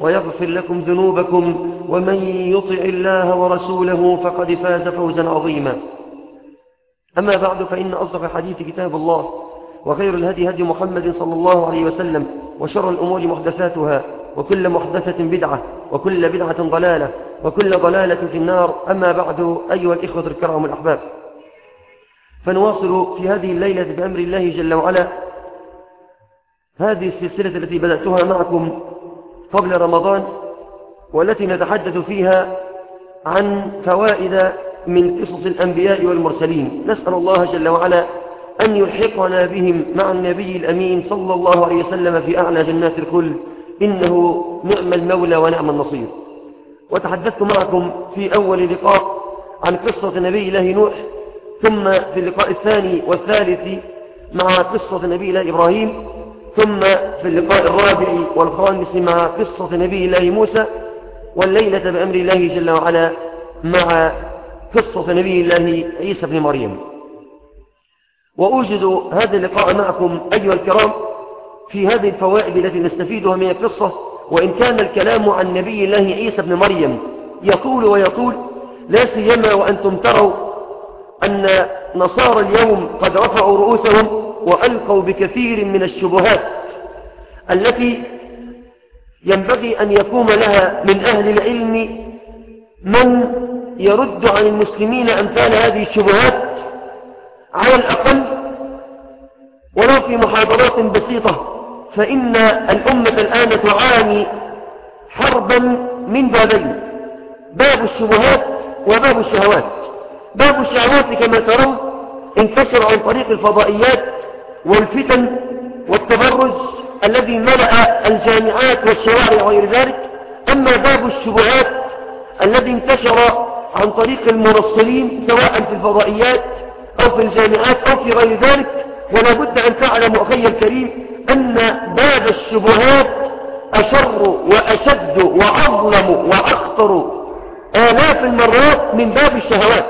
ويغفر لكم ذنوبكم ومن يطع الله ورسوله فقد فاز فوزا عظيما. أما بعد فإن أصدق الحديث كتاب الله وخير الهدي هدي محمد صلى الله عليه وسلم وشر الأمور محدثاتها وكل محدثة بدعة وكل بدعة ضلالة وكل ضلالة في النار. أما بعد أيها الإخوة الكرام الأحباب فنواصل في هذه الليلة بأمر الله جل وعلا. هذه السلسلة التي بدأتها معكم قبل رمضان والتي نتحدث فيها عن فوائد من قصص الأنبياء والمرسلين. نسأل الله جل وعلا أن يلحقنا بهم مع النبي الأمين صلى الله عليه وسلم في أعلى جنات الخلد. إنه نعم المولى ونعم النصير. وتحدثت معكم في أول لقاء عن قصة نبي الله نوح ثم في اللقاء الثاني والثالث مع قصة نبي الله إبراهيم. ثم في اللقاء الرابع والخامس مع قصة نبي الله موسى والليلة بأمر الله جل وعلا مع قصة نبي الله عيسى بن مريم. وأوجد هذا اللقاء معكم أيها الكرام في هذه الفوائد التي نستفيدها من القصة وإن كان الكلام عن نبي الله عيسى بن مريم يطول ويطول لا سيما وأنتم تروا أن نصارى اليوم قد رفعوا رؤوسهم وألقوا بكثير من الشبهات التي ينبغي أن يقوم لها من أهل العلم من يرد عن المسلمين أمثال هذه الشبهات على الأقل ولو في محاضرات بسيطة فإن الأمة الآن تعاني حربا من بابين باب الشبهات وباب الشهوات. باب الشهوات كما ترون انتشر عن طريق الفضائيات والفتن والتبرج الذي ملأ الجامعات والشوارع وغير ذلك أما باب الشبهات الذي انتشر عن طريق المرسلين سواء في الفضائيات أو في الجامعات أو في غير ذلك ولا بد أن تعلم أخي الكريم أن باب الشبهات أشر وأشد وأظلم وأخطر آلاف المرات من باب الشهوات.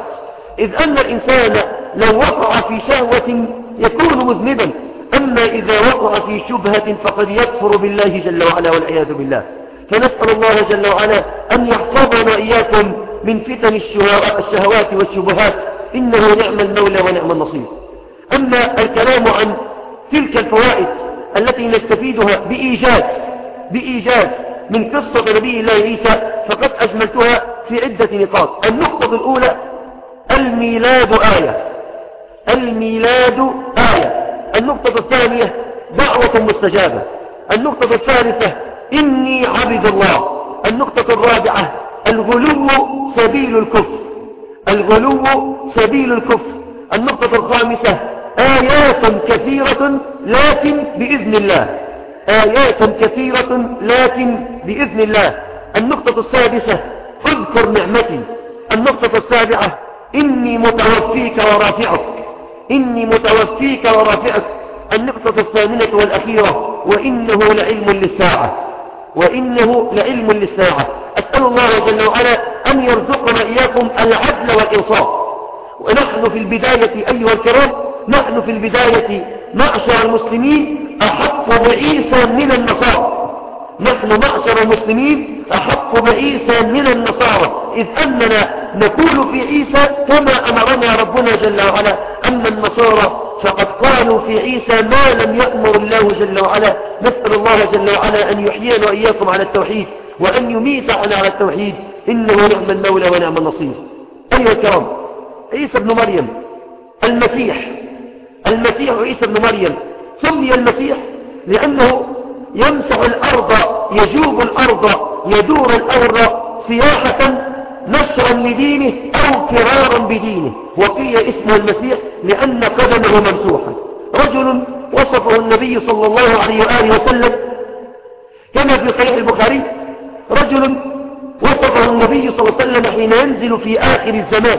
إذ أن الإنسان لو وقع في شهوة يكون مذنبا. أما إذا وقع في شبهة فقد يكفر بالله جل وعلا والعياذ بالله. فنسأل الله جل وعلا أن يحفظنا إياكم من فتن الشهوات والشبهات. إنه نعم المولى ونعم النصير. أما الكلام عن تلك الفوائد التي نستفيدها بإيجاز بإيجاز من قصة نبي الله عيسى فقد أجملتها في عدة نقاط. النقطة الأولى الميلاد آية. الميلاد آية. النقطة الثانية دعوة مستجابة. النقطة الثالثة إني عبد الله. النقطة الرابعة الغلو سبيل الكفر. الغلو سبيل الكفر. النقطة الخامسة آيات كثيرة لكن بإذن الله. آيات كثيرة لكن بإذن الله. النقطة السادسة اذكر نعمتي. النقطة السابعة إني متوفيك ورافعك. إني متوفيك ورافعك النقطة الثامنة والأخيرة وإنه لعلم للساعة. وإنه لعلم للساعة. أسأل الله جل وعلا أن يرزقنا إياكم العدل والإنصاف. ونحن في البداية أيها الكرام نحن في البداية معشر المسلمين أحق بعيسى من النصارى. نحن معشر المسلمين أحق بعيسى من النصارى. إذ أننا نقول في عيسى كما أمرنا ربنا جل وعلا. أما النصارى فقد قالوا في عيسى ما لم يأمر الله جل وعلا. نسأل الله جل وعلا أن يحيينا وإياكم على التوحيد وأن يميتنا على التوحيد. إنه نعم المولى ونعم النصير. أيها الكرام عيسى بن مريم المسيح المسيح عيسى بن مريم. سمي المسيح لأنه يمسح الأرض يجوب الأرض يدور الأرض سياحة نشرا لدينه أو فرارا بدينه. وقيل اسمه المسيح لأن قدمه ممسوحة رجل وصفه النبي صلى الله عليه وآله وسلم. كما في صحيح البخاري رجل وصفه النبي صلى الله عليه وسلم حين ينزل في آخر الزمان.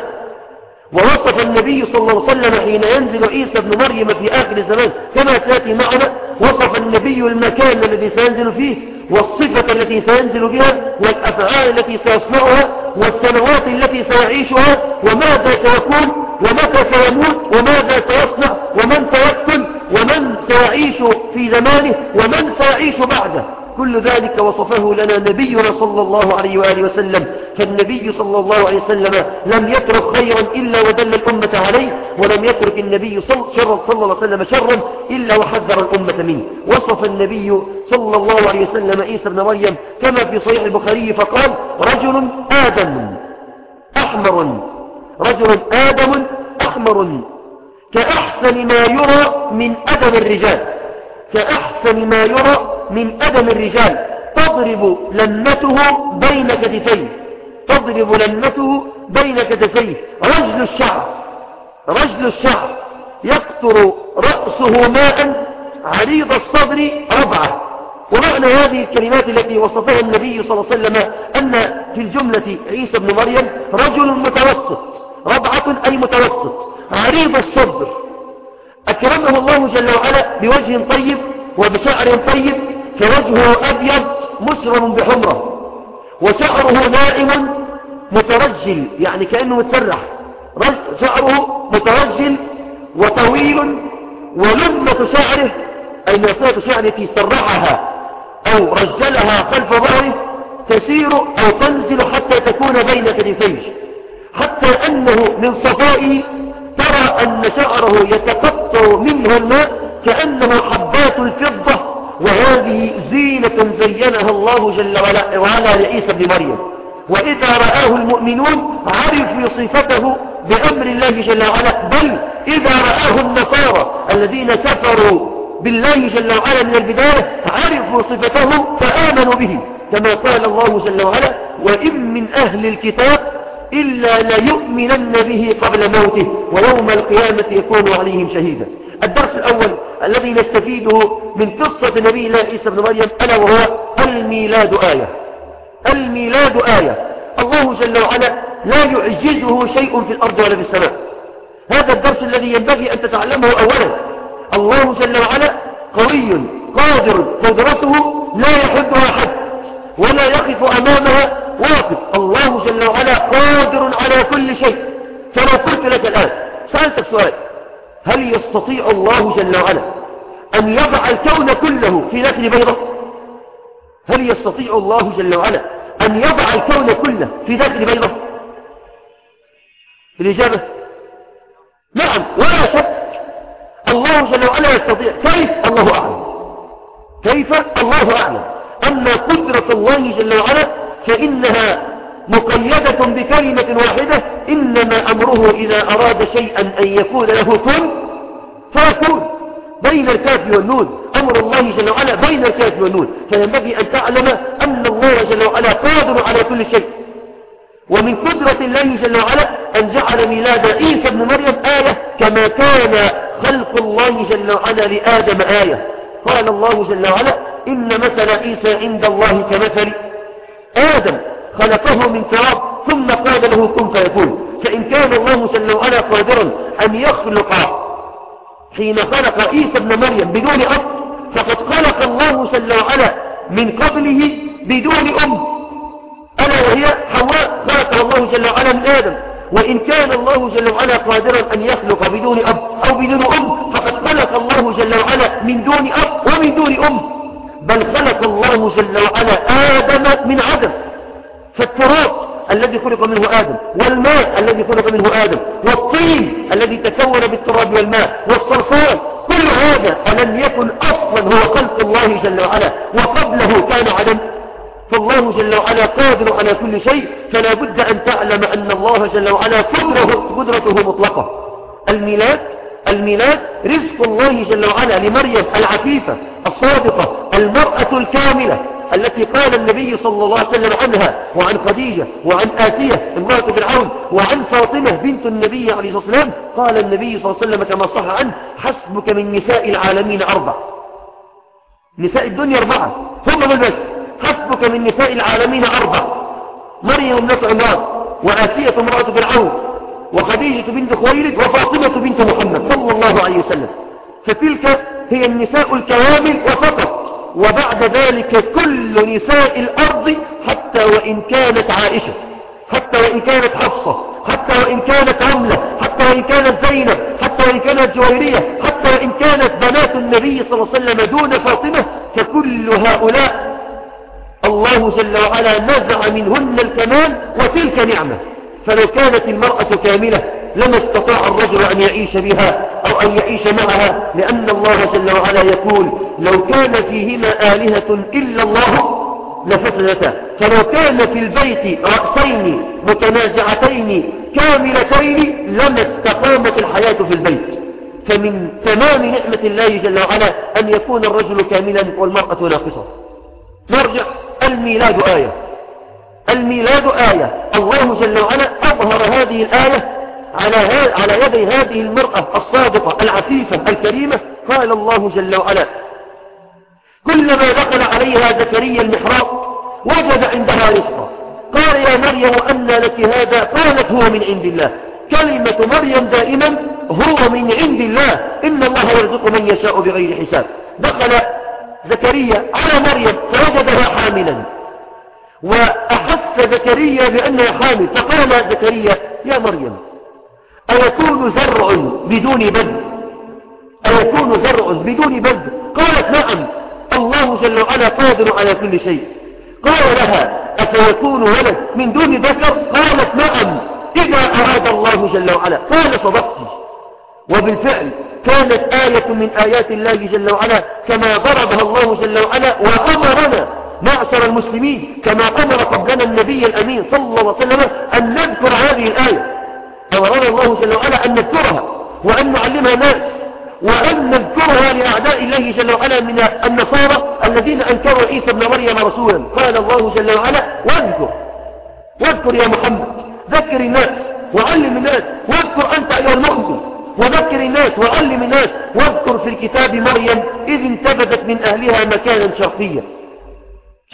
ووصف النبي صلى الله عليه وسلم حين ينزل عيسى بن مريم في آخر الزمان كما سيأتي معنا وصف النبي المكان الذي سينزل فيه والصفة التي سينزل بها والأفعال التي سيصنعها والسنوات التي سيعيشها وماذا سيكون ومتى سيموت وماذا سيصنع ومن سيقتل ومن سيعيش في زمانه ومن سيعيش بعده. كل ذلك وصفه لنا نبينا صلى الله عليه وآله وسلم. فالنبي صلى الله عليه وسلم لم يترك خيرا إلا ودل الأمة عليه ولم يترك النبي صلى, صلى الله عليه وسلم شرا إلا وحذر الأمة منه. وصف النبي صلى الله عليه وسلم عيسى بن مريم كما في صحيح البخاري فقال رجل آدم أحمر رجل آدم أحمر كأحسن ما يرى من أدم الرجال كأحسن ما يرى من أدم الرجال تضرب لنته بين كتفيه. تضرب لنته بين كتفيه. رجل الشعر رجل الشعر يقطر رأسه ماء عريض الصدر ربعة. ومعنى هذه الكلمات التي وصفها النبي صلى الله عليه وسلم أن في الجملة عيسى بن مريم رجل متوسط ربعة أي متوسط عريض الصدر. أكرمه الله جل وعلا بوجه طيب وبشعر طيب فوجهه أبيض مسرم بحمرة وشعره نائم مترجل يعني كأنه متسرح. شعره مترجل وطويل ولمة شعره أي ناسات شعر التي سرعها أو رجلها خلف ظهره تسير أو تنزل حتى تكون بين كتفيه. حتى أنه من صفائه ترى أن شعره يتقطر منه الماء كأنه حبات الفضة وهذه زينة زينها الله جل وعلا لعيسى بن مريم. وإذا رآه المؤمنون عرفوا صفته بأمر الله جل وعلا. بل إذا رآه النصارى الذين كفروا بالله جل وعلا من البداية عرفوا صفته فآمنوا به كما قال الله جل وعلا وإن من أهل الكتاب إلا ليؤمنن به قبل موته ويوم القيامة يكون عليهم شهيدا. الدرس الأول الذي نستفيده من قصة نبي الله عيسى بن مريم ألا وهو الميلاد آية. الميلاد آية. الله جل وعلا لا يعجزه شيء في الأرض ولا في السماء. هذا الدرس الذي ينبغي أن تتعلمه أولا. الله جل وعلا قوي قادر. قدرته لا يحبها حد ولا يقف أمامها واقف. الله جل وعلا قادر على كل شيء. كما قلت لك الآن سألتك سؤال. هل يستطيع الله جل وعلا أن يضع الكون كله في نخل بيضة؟ هل يستطيع الله جل وعلا أن يضع الكون كله في نخل بيضة الإجابة؟ نعم ولا شك. الله جل وعلا يستطيع. كيف؟ الله أعلم. كيف؟ الله أعلم. أما قدرة الله جل وعلا فإنها مقيدة بكلمة واحدة إنما أمره إذا أراد شيئا أن يكون له كن فيكون بين الكاف والنون. أمر الله جل وعلا بين الكاف والنون فينبغي أن تعلم أن الله جل وعلا قادر على كل شيء. ومن قدرة الله جل وعلا أن جعل ميلاد عيسى بن مريم آية كما كان خلق الله جل وعلا لآدم آية. قال الله جل وعلا إن مثل عيسى عند الله كمثل آدم خلقه من تراب ثم قال له كن فيكون. فإن كان الله جل وعلا قادرا أن يخلق حين خلق عيسى ابن مريم بدون أب فقد خلق الله جل وعلا من قبله بدون أم. ألا وهي حواء خلق الله جل وعلا من آدم. وإن كان الله جل وعلا قادرا أن يخلق بدون أب أو بدون أم فقد خلق الله جل وعلا من دون أب ومن دون أم. بل خلق الله جل وعلا آدم من عدم. فالتراب الذي خلق منه آدم والماء الذي خلق منه آدم والطين الذي تكون بالتراب والماء والصلصال كل هذا ألم يكن أصلا هو خلق الله جل وعلا وقبله كان عدم. فالله جل وعلا قادر على كل شيء فلا بد أن تعلم أن الله جل وعلا قدرته مطلقة. الميلاد الميلاد رزق الله جل وعلا لمريم العفيفة الصادقة المرأة الكاملة. التي قال النبي صلى الله عليه وسلم عنها وعن خديجة وعن آسية امرأة فرعون وعن فاطمة بنت النبي عليه الصلاة والسلام قال النبي صلى الله عليه وسلم كما صح عنه حسبك من نساء العالمين أربع نساء الدنيا أربعة. هم من بس حسبك من نساء العالمين أربع مريم ابنة عمران وآسية امرأة فرعون وخديجة بنت خويلد وفاطمة بنت محمد صلى الله عليه وسلم. فتلك هي النساء الكوامل وفقط. وبعد ذلك كل نساء الأرض حتى وإن كانت عائشة حتى وإن كانت حفصة حتى وإن كانت عملة حتى وإن كانت زينب حتى وإن كانت جويرية حتى وإن كانت بنات النبي صلى الله عليه وسلم دون فاطمة فكل هؤلاء الله جل وعلا نزع منهن الكمال وتلك نعمة. فلو كانت المرأة كاملة لما استطاع الرجل أن يعيش بها. أو أن يعيش معها لأن الله جل وعلا يقول لو كان فيهما آلهة إلا الله لفسدتا فلو كان في البيت رأسين متنازعتين كاملتين لما استقامت الحياة في البيت. فمن تمام نعمة الله جل وعلا أن يكون الرجل كاملا والمرأة ناقصة. نرجع الميلاد آية. الميلاد آية. الله جل وعلا أظهر هذه الآية على على يدي هذه المرأة الصادقة العفيفة الكريمة قال الله جل وعلا. كلما دخل عليها زكريا المحراب وجد عندها رزقا. قال يا مريم أن لك هذا؟ قالت هو من عند الله. كلمة مريم دائما هو من عند الله. إن الله يرزق من يشاء بغير حساب. دخل زكريا على مريم فوجدها حاملا. وأحس زكريا بأنها حامل. فقال زكريا يا مريم أيكون زرع بدون بذر أيكون زرع بدون بذر قالت نعم. الله جل وعلا قادر على كل شيء. قال لها أفيكون ولد من دون ذكر؟ قالت نعم. إذا أراد الله جل وعلا. قال صدقت. وبالفعل كانت آية من آيات الله جل وعلا كما ضربها الله جل وعلا وأمرنا معشر المسلمين كما أمر قبلنا النبي الأمين صلى الله عليه وسلم أن نذكر هذه الآية. أمرنا الله جل وعلا أن نذكرها وأن نعلمها الناس وأن نذكرها لأعداء الله جل وعلا من النصارى الذين أنكروا عيسى ابن مريم رسولا. قال الله جل وعلا واذكر واذكر يا محمد ذكر الناس وعلم الناس واذكر أنت أيها المؤمن وذكر الناس وعلم الناس واذكر في الكتاب مريم إذ انتبذت من أهلها مكانا شرقيا.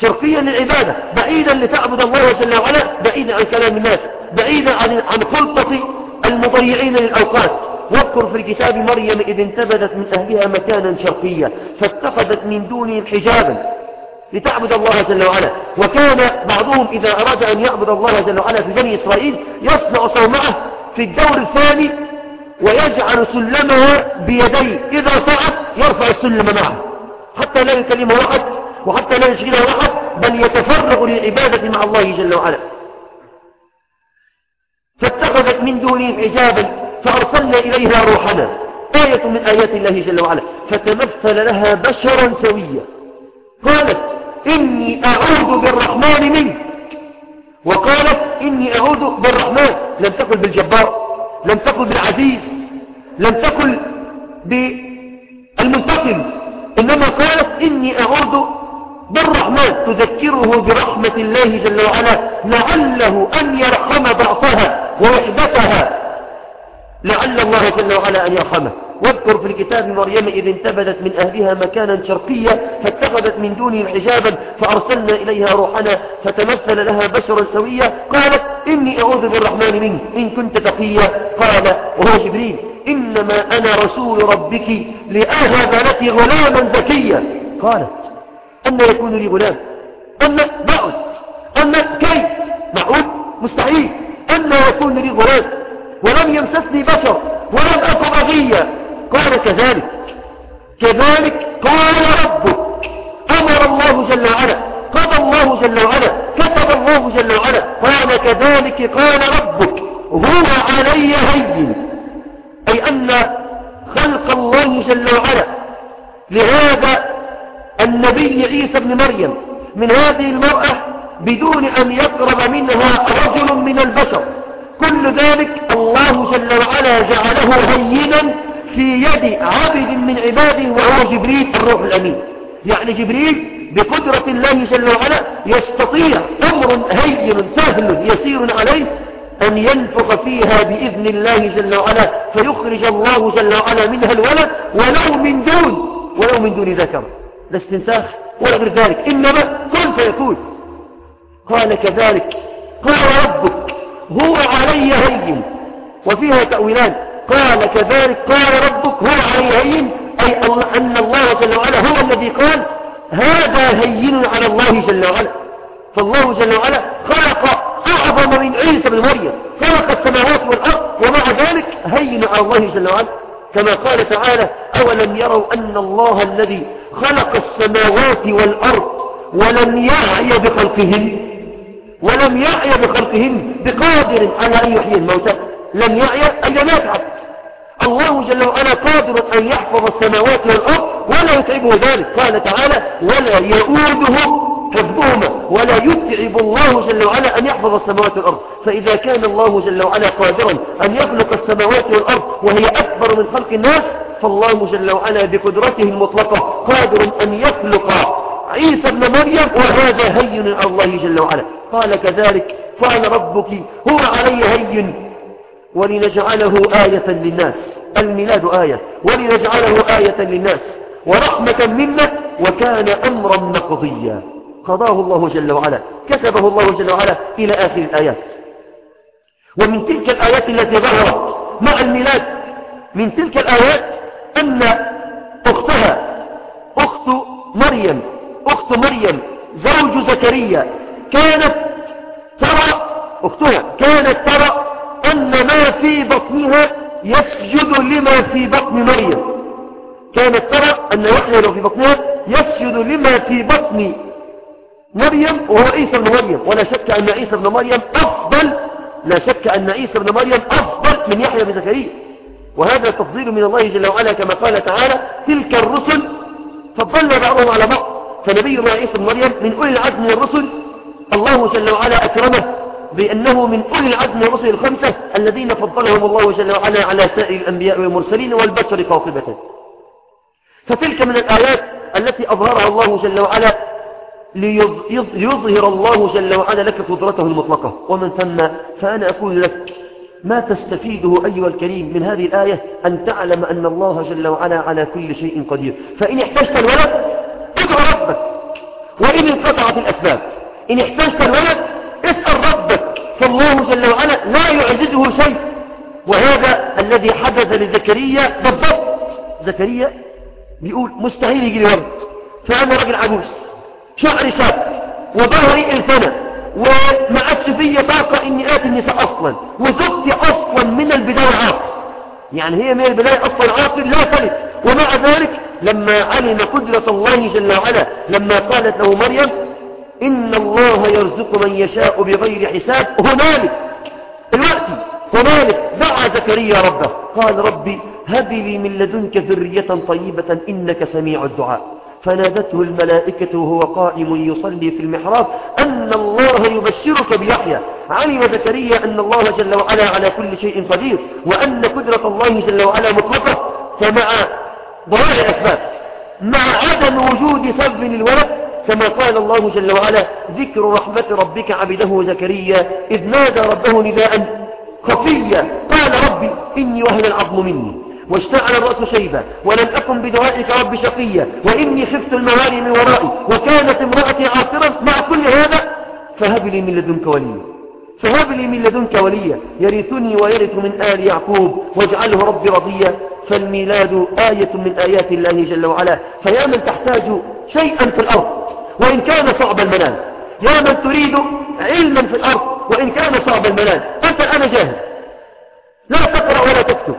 شرقيا للعبادة بعيدا لتعبد الله جل وعلا بعيدا عن كلام الناس بعيدا عن خلطة المضيعين للأوقات. واذكر في الكتاب مريم إذ انتبذت من أهلها مكانا شرقيا فاتخذت من دونهم حجابا لتعبد الله جل وعلا. وكان بعضهم إذا أراد أن يعبد الله جل وعلا في بني إسرائيل يصنع صومعة في الدور الثاني ويجعل سلمها بيديه. إذا صعد يرفع السلم معه حتى لا يكلمه أحد. وحتى لا يشغله أحد بل يتفرغ للعبادة مع الله جل وعلا. فاتخذت من دونهم حجابا فأرسلنا إليها روحنا آية من آيات الله جل وعلا. فتمثل لها بشرا سويا. قالت إني أعوذ بالرحمن منك. وقالت إني أعوذ بالرحمن. لم تقل بالجبار لم تقل بالعزيز لم تقل بالمنتقم. إنما قالت إني أعوذ بالرحمن تذكره برحمة الله جل وعلا لعله أن يرحم ضعفها ووحدتها. لعل الله جل وعلا أن يرحمه. واذكر في الكتاب مريم إذ انتبذت من أهلها مكانا شرقيا فاتخذت من دونهم حجابا فأرسلنا إليها روحنا فتمثل لها بشرا سويا. قالت إني أعوذ بالرحمن منك إن كنت تقيا. قال وهو جبريل إنما أنا رسول ربك لأهب لك غلاما زكيا. قالت أن يكون لي غلام أن بعد أن كيف معود مستحيل أن يكون لي غلام ولم يمسسني بشر ولم أكن بغيا قال كذلك كذلك قال ربك. أمر الله جل وعلا قضى الله جل وعلا كتب الله جل وعلا. قال كذلك قال ربك هو علي هين. أي أن خلق الله جل وعلا لهذا النبي عيسى بن مريم من هذه المرأة بدون أن يقرب منها رجل من البشر. كل ذلك الله جل وعلا جعله هينا في يد عبد من عباده وهو جبريل الروح الأمين. يعني جبريل بقدرة الله جل وعلا يستطيع أمر هين سهل يسير عليه أن ينفق فيها بإذن الله جل وعلا فيخرج الله جل وعلا منها الولد ولو من دون ولو من دون ذكر. لا استنساخ ولا غير ذلك إنما كن فيكون. قال كذلك قال ربك هو علي هين وفيها تأويلان. قال كذلك قال ربك هو علي هين أي أن الله جل وعلا هو الذي قال هذا هين على الله جل وعلا. فالله جل وعلا خلق أعظم من عيسى بن مريم خلق السماوات والأرض ومع ذلك هين على الله جل وعلا. كما قال تعالى أولم يروا أن الله الذي خلق السماوات والأرض ولم يعي بخلقهن ولم يعي بخلقهن بقادر على أن يحيي الموتى. لم يعي أي لم يتعب الله جل وعلا قادر أن يحفظ السماوات والأرض ولا يتعبه ذلك. قال تعالى ولا يؤوده حفظهما ولا يتعب الله جل وعلا أن يحفظ السماوات والأرض. فإذا كان الله جل وعلا قادرا أن يخلق السماوات والأرض وهي أكبر من خلق الناس فالله جل وعلا بقدرته المطلقة قادر أن يخلق عيسى ابن مريم وهذا هين الله جل وعلا. قال كذلك قال ربك هو علي هين ولنجعله آية للناس. الميلاد آية ولنجعله آية للناس ورحمة منا وكان أمرا مقضيا. قضاه الله جل وعلا كتبه الله جل وعلا إلى آخر الآيات. ومن تلك الآيات التي ظهرت مع الميلاد من تلك الآيات أن أختها أخت مريم أخت مريم زوج زكريا كانت ترى أختها كانت ترى أن ما في بطنها يسجد لما في بطن مريم. كانت ترى أن يحيى في بطنها يسجد لما في بطن مريم وهو عيسى بن مريم. ولا شك أن عيسى بن مريم أفضل لا شك أن عيسى بن مريم أفضل من يحيى بن زكريا. وهذا تفضيل من الله جل وعلا كما قال تعالى تلك الرسل فضلنا بعضهم على بعض. فنبي مع عيسى بن مريم من أولي العزم من الرسل الله جل وعلا أكرمه بأنه من أولي العزم من الرسل الخمسة الذين فضلهم الله جل وعلا على سائر الأنبياء والمرسلين والبشر قاطبة فتلك من الآيات التي أظهرها الله جل وعلا ليظهر الله جل وعلا لك قدرته المطلقة. ومن ثم فأنا أقول لك ما تستفيده أيها الكريم من هذه الآية أن تعلم أن الله جل وعلا على كل شيء قدير. فإن احتجت الولد ادعو ربك. وإن انقطعت الأسباب إن احتجت الولد اسأل ربك. فالله جل وعلا لا يعجزه شيء. وهذا الذي حدث لزكريا بالضبط. زكريا بيقول مستحيل يجي لي ولد فأنا راجل عجوز. شعري شاب وظهري الفنى وما عادش فيا طاقة إني آتي النساء أصلا. وزوجتي أصلا من البداية عاقل. يعني هي من البداية أصلا عاقل لا تلت ومع ذلك لما علم قدرة الله جل وعلا لما قالت له مريم إن الله يرزق من يشاء بغير حساب هنالك الوقت هنالك دعا زكريا ربه. قال ربي هب لي من لدنك ذرية طيبة إنك سميع الدعاء. فنادته الملائكة وهو قائم يصلي في المحراب أن الله يبشرك بيحيى. علم زكريا أن الله جل وعلا على كل شيء قدير وأن قدرة الله جل وعلا مطلقة. فمع ضرار الأسباب مع عدم وجود سبب للولد كما قال الله جل وعلا ذكر رحمة ربك عبده زكريا إذ نادى ربه نداء خفيا. قال ربي إني وهن العظم مني. واشتعل الرأس شيبا ولم أكن بدعائك رب شقيا وإني خفت الموالي من ورائي وكانت امرأتي عاصرا مع كل هذا؟ فهب لي من لدنك وليا. فهب لي من لدنك وليا. يرثني ويرث من آل يعقوب واجعله ربي رضيا. فالميلاد آية من آيات الله جل وعلا. فيا من تحتاج شيئا في الأرض وإن كان صعب المنال. يا من تريد علما في الأرض وإن كان صعب المنال. أنت الآن جاهل. لا تقرأ ولا تكتب.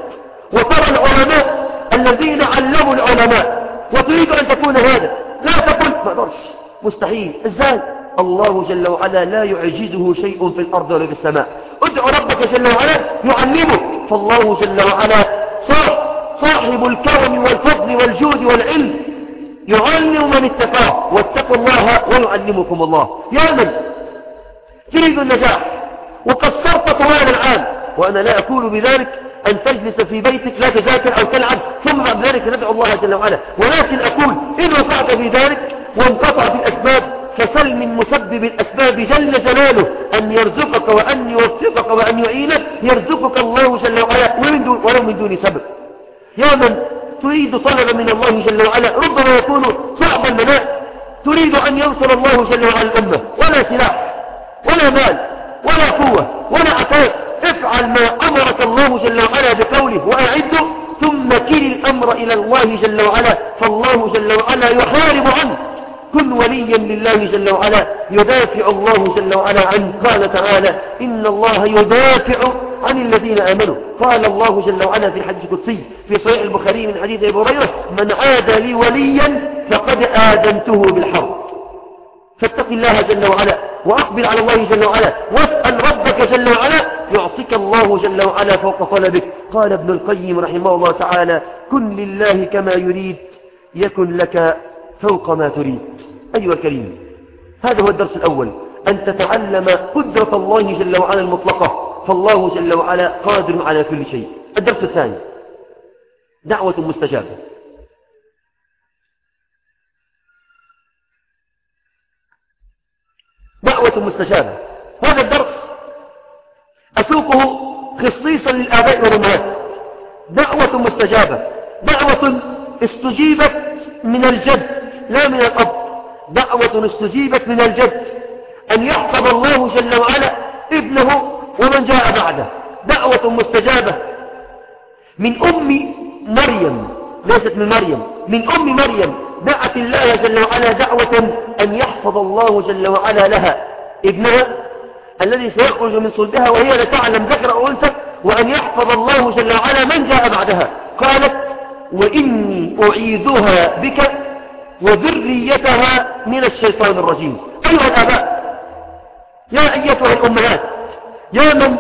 وترى العلماء الذين علموا العلماء. وتريد أن تكون هذا. لا تقول ما أقدرش مستحيل. إزاي؟ الله جل وعلا لا يعجزه شيء في الأرض ولا في السماء. ادعو ربك جل وعلا يعلمك. فالله جل وعلا صاحب الكرم والفضل والجود والعلم. يعلم من اتقاه واتقوا الله ويعلمكم الله. يا من؟ تريد النجاح. وقصرت طوال العام. وأنا لا أقول بذلك أن تجلس في بيتك لا تذاكر أو تلعب ثم بعد ذلك ندعو الله جل وعلا. ولكن أقول إن وقعت في ذلك وانقطعت الأسباب فسل من مسبب الأسباب جل جلاله أن يرزقك وأن يوفقك وأن يعينك يرزقك الله جل وعلا ولو من دون سبب. يا من تريد طلب من الله جل وعلا ربما يكون صعب المناء تريد أن ينصر الله جل وعلا الأمة ولا سلاح ولا مال ولا قوة ولا عتاب افعل ما أمرك الله جل وعلا بقوله وأعده ثم كل الأمر إلى الله جل وعلا فالله جل وعلا يحارب عنك كن وليا لله جل وعلا يدافع الله جل وعلا عنه. قال تعالى إن الله يدافع عن الذين آمنوا. قال الله جل وعلا في الحديث القدسي في صحيح البخاري من حديث أبي هريرة من عاد لي وليا فقد آذنته بالحرب. فاتق الله جل وعلا وأقبل على الله جل وعلا واسأل ربك جل وعلا يعطيك الله جل وعلا فوق طلبك. قال ابن القيم رحمه الله تعالى كن لله كما يريد يكن لك فوق ما تريد. أيها الكريم هذا هو الدرس الأول. أن تتعلم قدرة الله جل وعلا المطلقة فالله جل وعلا قادر على كل شيء. الدرس الثاني دعوة مستجابة. دعوة مستجابة. هذا الدرس أسوقه خصيصا للآباء والأمهات. دعوة مستجابة. دعوة استجيبت من الجد لا من الأب. دعوة استجيبت من الجد. أن يحفظ الله جل وعلا ابنه ومن جاء بعده. دعوة مستجابة. من أم مريم ليست من مريم. من أم مريم. دعت الله جل وعلا دعوة أن يحفظ الله جل وعلا لها. ابنها الذي سيخرج من صلبها وهي لا تعلم ذكر أو أنثى وأن يحفظ الله جل وعلا من جاء بعدها. قالت وإني أعيذها بك وذريتها من الشيطان الرجيم. أيها الآباء يا أيتها الأمهات يا من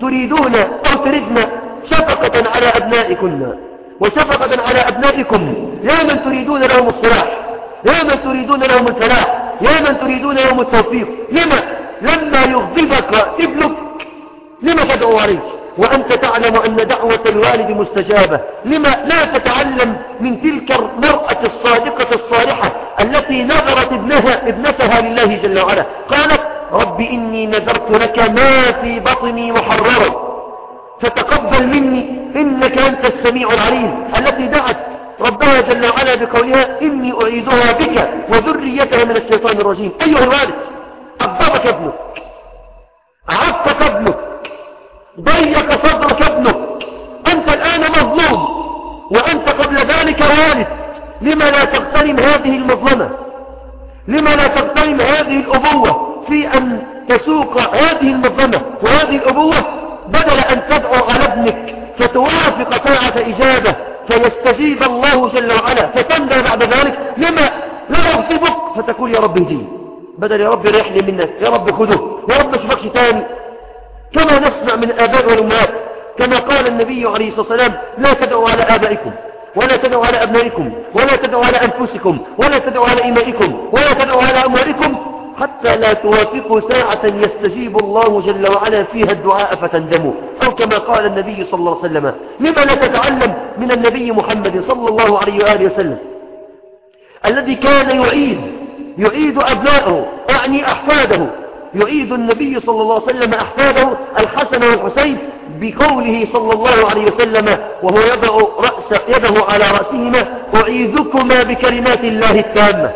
تريدون أو تردن شفقة على أبنائكن وشفقة على أبنائكم يا من تريدون لهم الصلاح يا من تريدون لهم الفلاح يا من تريدون لهم التوفيق لما؟ لما يغضبك ابنك. لما تدعو عليه؟ وأنت تعلم أن دعوة الوالد مستجابة. لما لا تتعلم من تلك المرأة الصادقة الصالحة التي نظرت ابنها ابنتها لله جل وعلا؟ قالت رب إني نذرت لك ما في بطني محررا. فتقبل مني إنك أنت السميع العليم التي دعت ربها جل وعلا بقولها إني أعيدها بك وذريتها من الشيطان الرجيم. أيها الوالد أغضبك ابنك عفك ابنك ضيق صدرك ابنك أنت الآن مظلوم وأنت قبل ذلك والد. لما لا تغتنم هذه المظلمة؟ لما لا تغتنم هذه الأبوة في أن تسوق هذه المظلمة وهذه الأبوة؟ بدل أن تدعو على ابنك فتوافق ساعة إجابة. فيستجيب الله جل وعلا فتندى بعد ذلك لما لا يغضبك فتقول يا رب اهديه بدل يا رب ريحني منك يا رب خذه. يا رب اشبكش تاني كما نسمع من الآباء والأمهات كما قال النبي عليه الصلاة والسلام لا تدعوا على آبائكم ولا تدعوا على أبنائكم ولا تدعوا على أنفسكم ولا تدعوا على إيمائكم ولا تدعوا على أموالكم حتى لا توافقوا ساعة يستجيب الله جل وعلا فيها الدعاء فتندموا. أو كما قال النبي صلى الله عليه وسلم لما لا تتعلم من النبي محمد صلى الله عليه وآله وسلم؟ الذي كان يعيد يعيد أبناءه أعني أحفاده. يعيد النبي صلى الله عليه وسلم أحفاده الحسن والحسين بقوله صلى الله عليه وسلم وهو يضع رأس يده على رأسهما أعيذكما بكلمات الله التامة.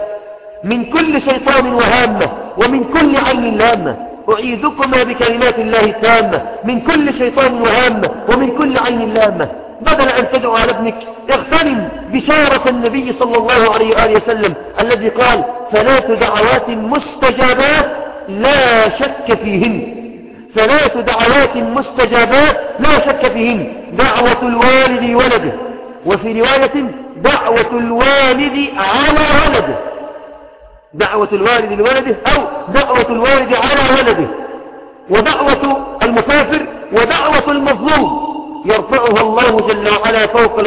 من كل شيطان وهامة ومن كل عين لامة. أعيذكما بكلمات الله التامة. من كل شيطان وهامة ومن كل عين لامة. بدل أن تدعو على ابنك اغتنم بشارة النبي صلى الله عليه وآله وسلم الذي قال ثلاث دعوات مستجابات لا شك فيهن. ثلاث دعوات مستجابات لا شك فيهن. دعوة الوالد لولده وفي رواية دعوة الوالد على ولده. دعوة الوالد لولده أو دعوة الوالد على ولده. ودعوة المسافر ودعوة المظلوم. يرفعها الله جل وعلا فوق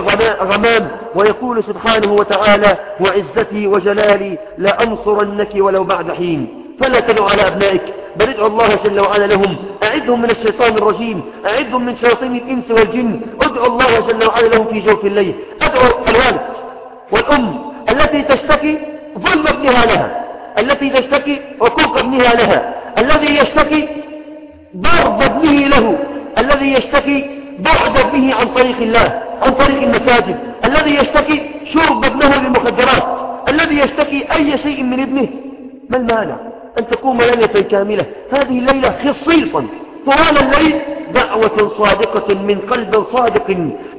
الغمام ويقول سبحانه وتعالى وعزتي وجلالي لأنصرنك ولو بعد حين. فلا تدعو على أبنائك بل ادعو الله جل وعلا لهم. أعدهم من الشيطان الرجيم أعدهم من شياطين الإنس والجن. ادعو الله جل وعلا لهم في جوف الليل. أدعو الوالد والأم التي تشتكي ظلم ابنها لها التي تشتكي عقوق ابنها لها الذي يشتكي ضرب ابنه له الذي يشتكي بعد ابنه عن طريق الله عن طريق المساجد الذي يشتكي شرب ابنه للمخدرات الذي يشتكي أي شيء من ابنه. ما المانع أن تقوم ليلة كاملة؟ هذه الليلة خصيصا طوال الليل دعوة صادقة من قلب صادق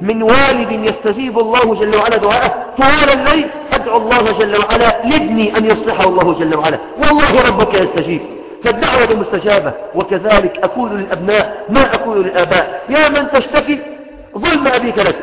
من والد يستجيب الله جل وعلا دعاءه. طوال الليل أدعو الله جل وعلا لابني أن يصلحه الله جل وعلا. والله ربك يستجيب. فالدعوة مستجابة وكذلك أقول للأبناء ما أقول للآباء. يا من تشتكي ظلم أبيك لك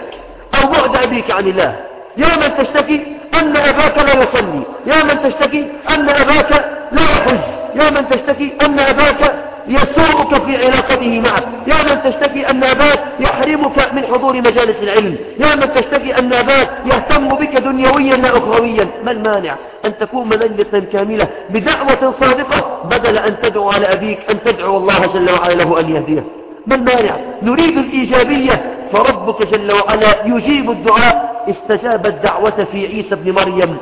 أو بعد أبيك عن الله. يا من تشتكي أن أباك لا يصلي. يا من تشتكي أن أباك لا يحج. يا من تشتكي أن أباك يسوءك في علاقته معك. يا من تشتكي أن أباك يحرمك من حضور مجالس العلم. يا من تشتكي أن أباك يهتم بك دنيويا لا أخرويا. ما المانع أن تكون ليلة كاملة بدعوة صادقة بدل أن تدعو على أبيك أن تدعو الله جل وعلا له أن يهديه. ما المانع؟ نريد الإيجابية. فربك جل وعلا يجيب الدعاء. استجاب الدعوة في عيسى بن مريم.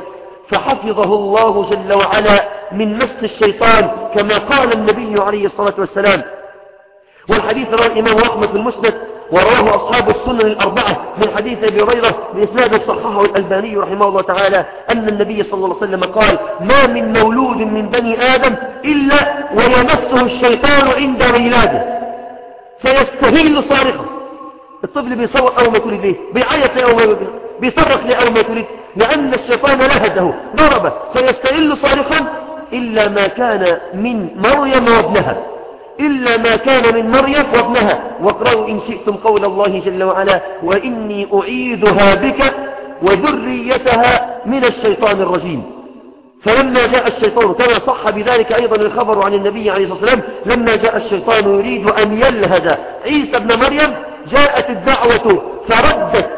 فحفظه الله جل وعلا من مس الشيطان كما قال النبي عليه الصلاة والسلام. والحديث رواه الإمام أحمد في المسند ورواه أصحاب السنن الأربعة من حديث أبي هريرة بإسناد صححه الألباني رحمه الله تعالى أن النبي صلى الله عليه وسلم قال ما من مولود من بني آدم إلا ويمسه الشيطان عند ميلاده. فيستهل صارخا الطفل بيصوت أول ما تريد ليه بيعيط لأول ما بيصرخ لأول ما تريد لأن الشيطان لهزه ضربه فيستهل صارخا إلا ما كان من مريم وابنها. إلا ما كان من مريم وابنها. واقرأوا إن شئتم قول الله جل وعلا وإني أعيدها بك وذريتها من الشيطان الرجيم. فلما جاء الشيطان كما صح بذلك أيضا الخبر عن النبي عليه الصلاة والسلام لما جاء الشيطان يريد أن يلهز عيسى بن مريم جاءت الدعوة فردت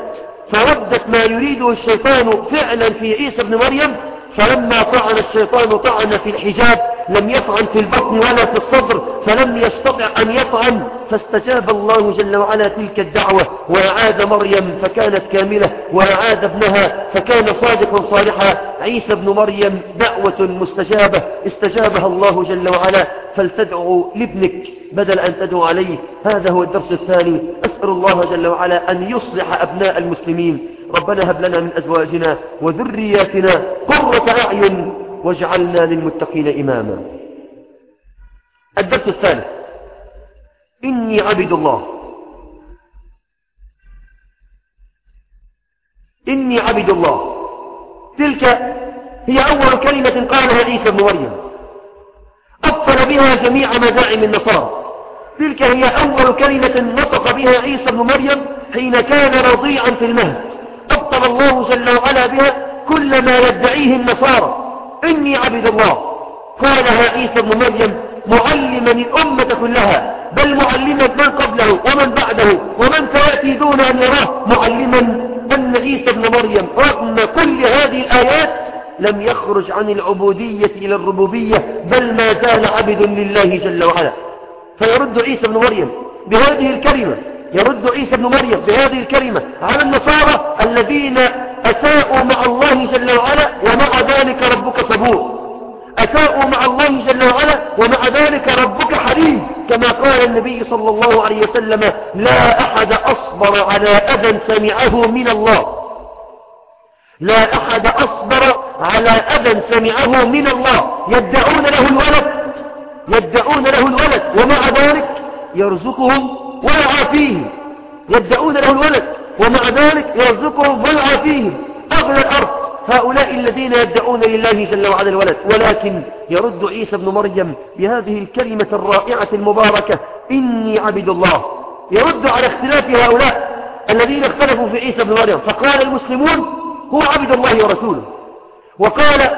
فردت ما يريده الشيطان فعلا في عيسى بن مريم فلما طعن الشيطان طعن في الحجاب لم يطعن في البطن ولا في الصدر فلم يستطع أن يطعن فاستجاب الله جل وعلا تلك الدعوة وأعاد مريم فكانت كاملة وأعاد ابنها فكان صادقا صالحا. عيسى بن مريم دعوة مستجابة استجابها الله جل وعلا فلتدعو لابنك بدل أن تدعو عليه. هذا هو الدرس الثاني. أسأل الله جل وعلا أن يصلح أبناء المسلمين. ربنا هب لنا من أزواجنا وذرياتنا قرة أعين واجعلنا للمتقين إماما. الدرس الثالث. إني عبد الله. إني عبد الله. تلك هي أول كلمة قالها عيسى بن مريم. أبطل بها جميع مزاعم النصارى. تلك هي أول كلمة نطق بها عيسى بن مريم حين كان رضيعا في المهد. أبطل الله جل وعلا بها كل ما يدعيه النصارى. إني عبد الله. قالها عيسى بن مريم معلما الأمة كلها بل معلما من قبله ومن بعده ومن سيأتي دون أن يراه معلما أن عيسى بن مريم رغم كل هذه الآيات لم يخرج عن العبودية إلى الربوبية بل ما زال عبد لله جل وعلا. فيرد عيسى بن مريم بهذه الكلمة يرد عيسى بن مريم بهذه الكلمة على النصارى الذين أساءوا مع الله جل وعلا ومع ذلك ربك صبور. أساءوا مع الله جل وعلا ومع ذلك ربك حليم. كما قال النبي صلى الله عليه وسلم لا أحد أصبر على أذى سمعه من الله. لا أحد أصبر على أذى سمعه من الله. يدعون له الولد. يدعون له الولد. ومع ذلك يرزقهم ويعافيهم يدعون له الولد ومع ذلك يرزقهم ويعافيهم أغلى الأرض. هؤلاء الذين يدعون لله جل وعلا الولد. ولكن يرد عيسى بن مريم بهذه الكلمة الرائعة المباركة إني عبد الله. يرد على اختلاف هؤلاء الذين اختلفوا في عيسى بن مريم. فقال المسلمون هو عبد الله ورسوله. وقال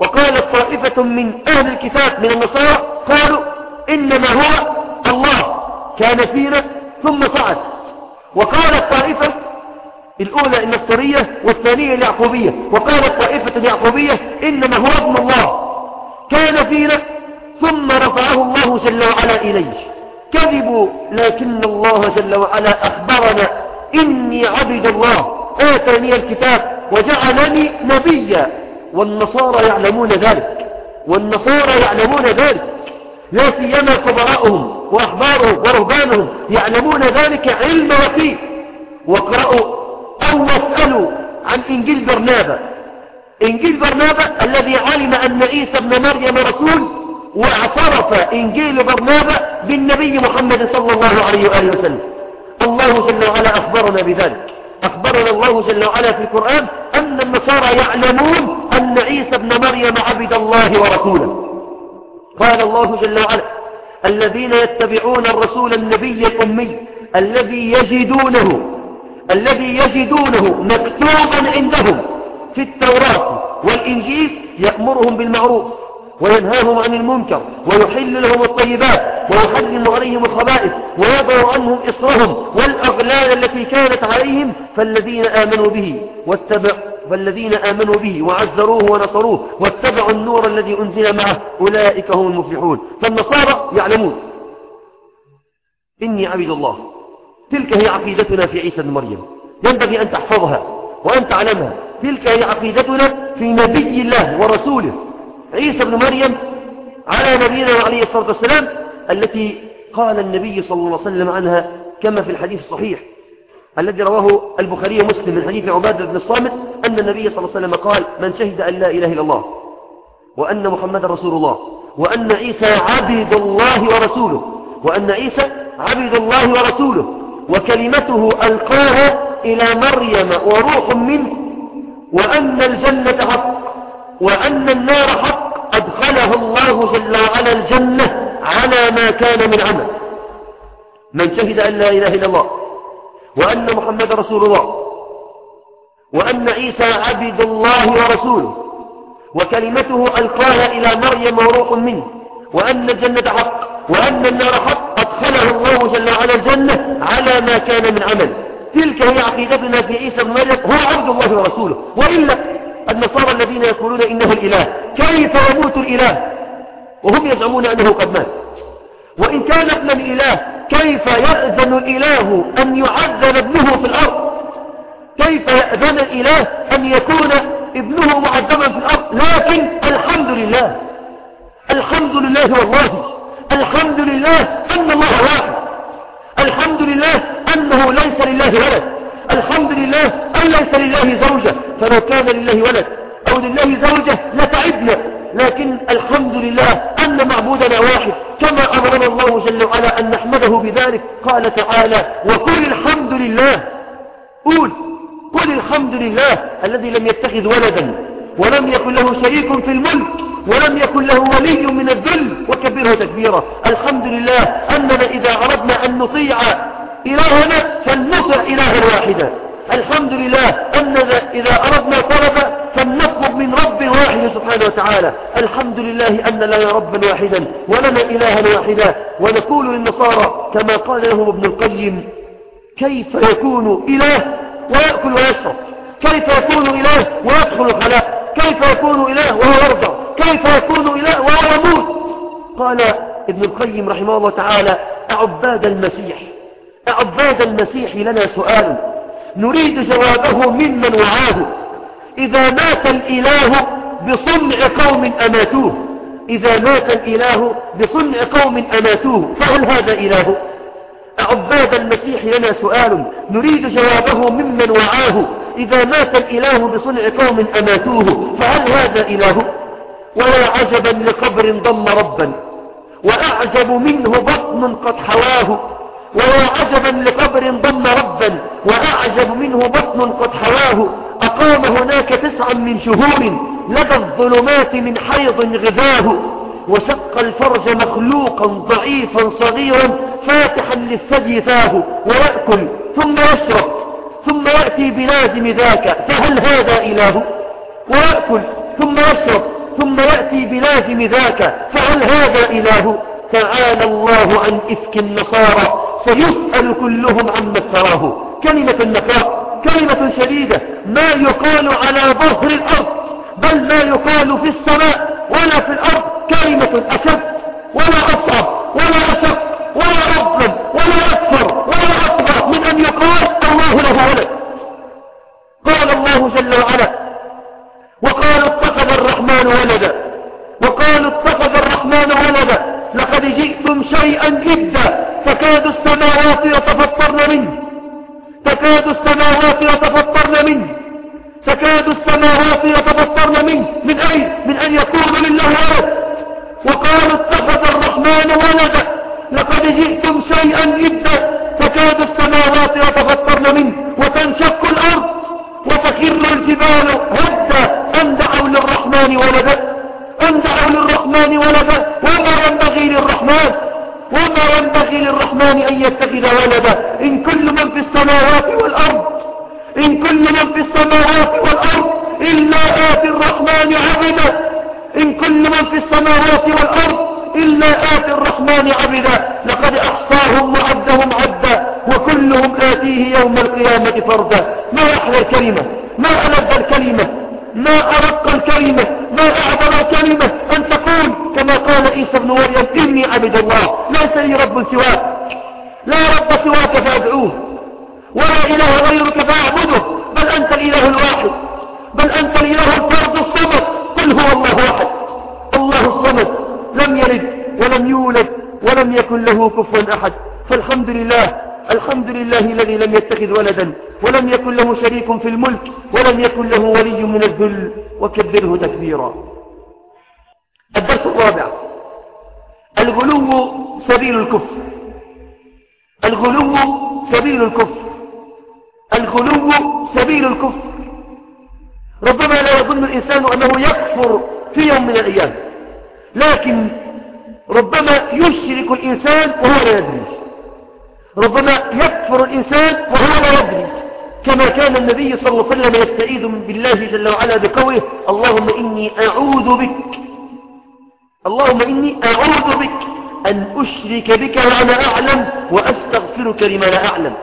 وقالت طائفة من أهل الكتاب من النصارى قالوا إنما هو الله. كان فينا ثم صعد. وقالت طائفة الأولى النصرية والثانية اليعقوبية. وقالت طائفة اليعقوبية إنما هو ابن الله. كان فينا ثم رفعه الله جل وعلا إليه. كذبوا لكن الله جل وعلا أخبرنا إني عبد الله. آتاني الكتاب وجعلني نبيا. والنصارى يعلمون ذلك. والنصارى يعلمون ذلك. لا سيما كبراءهم وأحبارهم ورهبانهم يعلمون ذلك علم وفيه واقرأوا أو واسألوا عن إنجيل برنابا. إنجيل برنابا الذي علم أن عيسى بن مريم رسول وأعترف إنجيل برنابا بالنبي محمد صلى الله عليه وآله وسلم. الله جل وعلا أخبرنا بذلك. أخبرنا الله جل وعلا في القرآن أن النصارى يعلمون أن عيسى بن مريم عبد الله ورسوله. قال الله جل وعلا الذين يتبعون الرسول النبي الأمي الذي يجدونه الذي يجدونه مكتوبا عندهم في التوراة والإنجيل يأمرهم بالمعروف. وينهاهم عن المنكر ويحل لهم الطيبات ويحرم عليهم الخبائث ويضع عنهم إصرهم والأغلال التي كانت عليهم فالذين آمنوا به واتبع فالذين آمنوا به وعزروه ونصروه واتبعوا النور الذي أنزل معه أولئك هم المفلحون. فالنصارى يعلمون إني عبد الله. تلك هي عقيدتنا في عيسى بن مريم. ينبغي أن تحفظها وأن تعلمها. تلك هي عقيدتنا في نبي الله ورسوله. عيسى بن مريم على نبينا عليه الصلاة والسلام التي قال النبي صلى الله عليه وسلم عنها كما في الحديث الصحيح الذي رواه البخاري ومسلم من حديث عبادة بن الصامت أن النبي صلى الله عليه وسلم قال من شهد أن لا إله إلا الله وأن محمد رسول الله وأن عيسى عبد الله ورسوله وأن عيسى عبد الله ورسوله وكلمته ألقاها إلى مريم وروح منه وأن الجنة وأن النار حق أدخله الله جل وعلا الجنة على ما كان من عمل. من شهد أن لا إله إلا الله وأن محمد رسول الله وأن عيسى عبد الله ورسوله وكلمته ألقاها إلى مريم وروح منه وأن الجنة حق وأن النار حق أدخله الله جل وعلا الجنة على ما كان من عمل. تلك هي عقيدتنا في عيسى بن مريم هو عبد الله ورسوله وإلا النصارى الذين يقولون إنه الإله. كيف يموت الإله؟ وهم يزعمون أنه قد مات. وإن كان ابن الإله كيف يأذن الإله أن يعذب ابنه في الأرض؟ كيف يأذن الإله أن يكون ابنه معذبا في الأرض؟ لكن الحمد لله. الحمد لله والله. الحمد لله أن الله واحد. الحمد لله أنه ليس لله ولد. الحمد لله أن ليس لله زوجة؟ فلو كان لله ولد أو لله زوجة لتعبنا لكن الحمد لله أن معبودنا واحد. كما أمرنا الله جل وعلا أن نحمده بذلك. قال تعالى وقل الحمد لله. قول قل الحمد لله الذي لم يتخذ ولدا ولم يكن له شريك في الملك ولم يكن له ولي من الذل. وكبره تكبيرا الحمد لله أننا إذا أردنا أن نطيع إلهنا فلنطع إلها واحدا. الحمد لله أننا إذا أردنا طلبا فلنطلب من رب واحد سبحانه وتعالى. الحمد لله أن لنا ربا واحدا ولنا إلها واحدا. ونقول للنصارى كما قال لهم ابن القيم كيف يكون إله ويأكل ويشرب؟ كيف يكون إله ويدخل الخلاء؟ كيف يكون إله وهو يرضى؟ كيف يكون إله وهو يموت؟ قال ابن القيم رحمه الله تعالى أعباد المسيح. أعباد المسيح لنا سؤال. نريد جوابه ممن وعاه. إذا مات الإله بصنع قوم أماتوه. إذا مات الإله بصنع قوم أماتوه. فهل هذا إله؟ عباد المسيح لنا سؤال. نريد جوابه ممن وعاه. إذا مات الإله بصنع قوم أماتوه. فهل هذا إله؟ ويا عجبا لقبر ضم ربا. وأعجب منه بطن قد حواه. ويا عجبا لقبر ضم ربا وأعجب منه بطن قد حواه. أقام هناك تسعا من شهور لدى الظلمات من حيض غذاه. وشق الفرج مخلوقا ضعيفا صغيرا فاتحا للثدي فاه. ويأكل ثم يشرب ثم يأتي بلازم ذاك. فهل هذا إله؟ ويأكل ثم يشرب ثم يأتي بلازم ذاك. فهل هذا إله؟ تعالى الله عن إفك النصارى سيسأل كلهم عما افتراه. كلمة النفاق كلمة شديدة. ما يقال على ظهر الأرض بل ما يقال في السماء ولا في الأرض. كلمة أشد ولا أصعب ولا أشق ولا أظلم ولا أكثر ولا أكبر. من أن يقال الله له ولد. قال الله جل وعلا وقال اتخذ الرحمن ولدا. وقال اتخذ الرحمن ولدا. لقد جئتم شيئا إدا تكاد السماوات يتفطرن منه. تكاد السماوات يتفطرن منه. تكاد السماوات يتفطرن منه. من أين؟ من أن يكون لله ولد. وقالوا اتخذ الرحمن ولدا. لقد جئتم شيئا إدا تكاد السماوات يتفطرن منه. وتنشق الأرض. وتخر الجبال هدا. أن دعوا للرحمن ولدا. أن دعوا للرحمن ولدا وما ينبغي للرحمن وما ينبغي للرحمن أن يتخذ ولدا. إن كل من في السماوات والأرض إن كل من في السماوات والأرض إلا آتي الرحمن عبدا. إن كل من في السماوات والأرض إلا آتي الرحمن عبدا. لقد أحصاهم وعدهم عدا وكلهم آتيه يوم القيامة فردا. ما أحلى الكلمة؟ ما ألد الكلمة؟ ما أرق الكلمة؟ أعظم الكلمة أن تقول كما قال عيسى بن مريم إني عبد الله ليس لي رب سواك. لا رب سواك فأدعوه ولا إله غيرك فأعبده بل أنت الإله الواحد بل أنت الإله الفرد الصمد. قل هو الله واحد الله الصمد لم يلد ولم يولد ولم يكن له كفوا أحد. فالحمد لله الحمد لله الذي لم يتخذ ولدا ولم يكن له شريك في الملك ولم يكن له ولي من الذل. وكبره تكبيرا. الدرس الرابع. الغلو سبيل الكفر. الغلو سبيل الكفر. الغلو سبيل الكفر. ربما لا يظن الإنسان أنه يكفر في يوم من الأيام لكن ربما يشرك الإنسان وهو لا يدري. ربما يكفر الإنسان وهو لا يدري. كما كان النبي صلى الله عليه وسلم يستعيذ بالله جل وعلا بقوله اللهم إني أعوذ بك. اللهم إني أعوذ بك أن أشرك بك وأنا أعلم وأستغفرك لما لا أعلم.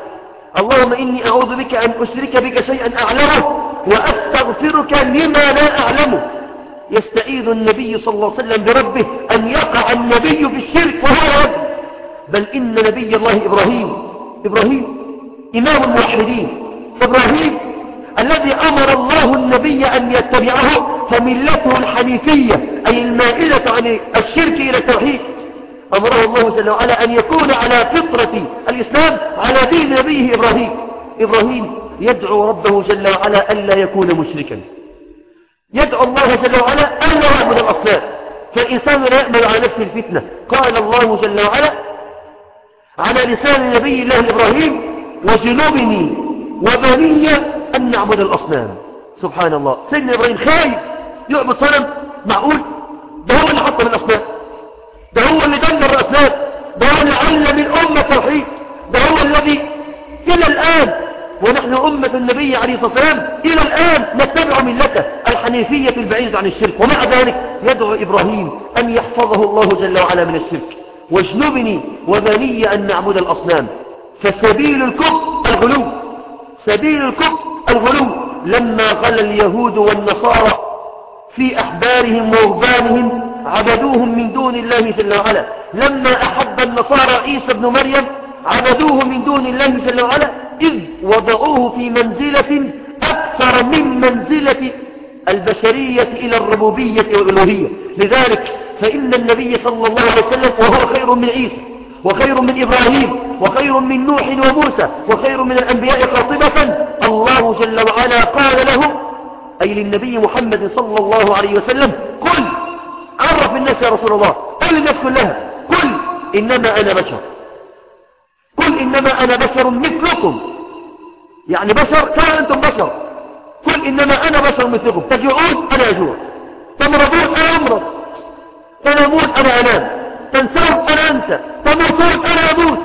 اللهم إني أعوذ بك أن أشرك بك شيئا أعلمه وأستغفرك لما لا أعلمه. يستعيذ النبي صلى الله عليه وسلم بربه أن يقع النبي في الشرك وهو يدري. بل إن نبي الله إبراهيم إبراهيم إمام الموحدين إبراهيم الذي أمر الله النبي أن يتبعه فملته الحنيفية أي المائلة عن الشرك إلى التوحيد. أمره الله جل وعلا أن يكون على فطرة الإسلام على دين نبيه إبراهيم. إبراهيم يدعو ربه جل وعلا ألا يكون مشركا. يدعو الله جل وعلا ألا يعبد الأصنام. فالإنسان لا يأمل على نفسه الفتنة. قال الله جل وعلا على لسان نبي الله إبراهيم وجنوبني وبني أن نعبد الأصنام. سبحان الله. سيدنا إبراهيم خايف يعبد صنم معقول؟ ده هو اللي حط من الأصنام. ده هو اللي دمر الأصنام. ده هو اللي علم الأمة التوحيد. ده هو الذي إلى الآن ونحن أمة النبي عليه الصلاة والسلام إلى الآن نتبع ملته الحنيفية البعيدة عن الشرك. ومع ذلك يدعو إبراهيم أن يحفظه الله جل وعلا من الشرك. واجنبني وبني أن نعبد الأصنام. فسبيل الكفر الغلو. سبيل الكفر الغلو. لما غل اليهود والنصارى في أحبارهم ورهبانهم عبدوهم من دون الله جل وعلا لما أحب النصارى عيسى بن مريم عبدوه من دون الله جل وعلا إذ وضعوه في منزلة أكثر من منزلة البشرية إلى الربوبية والألوهية. لذلك فإن النبي صلى الله عليه وسلم وهو خير من عيسى وخير من إبراهيم وخير من نوح وموسى وخير من الأنبياء قاطبة الله جل وعلا قال له أي للنبي محمد صلى الله عليه وسلم قل عرف الناس يا رسول الله قل الناس كلها قل إنما أنا بشر. قل إنما أنا بشر مثلكم. يعني بشر كما أنتم بشر. قل إنما أنا بشر مثلكم. تجوعون أنا أجوع. تمرضون أنا أمرض. تنامون أنا أنام. تنسون أنا أنسى. تموتون أنا أموت.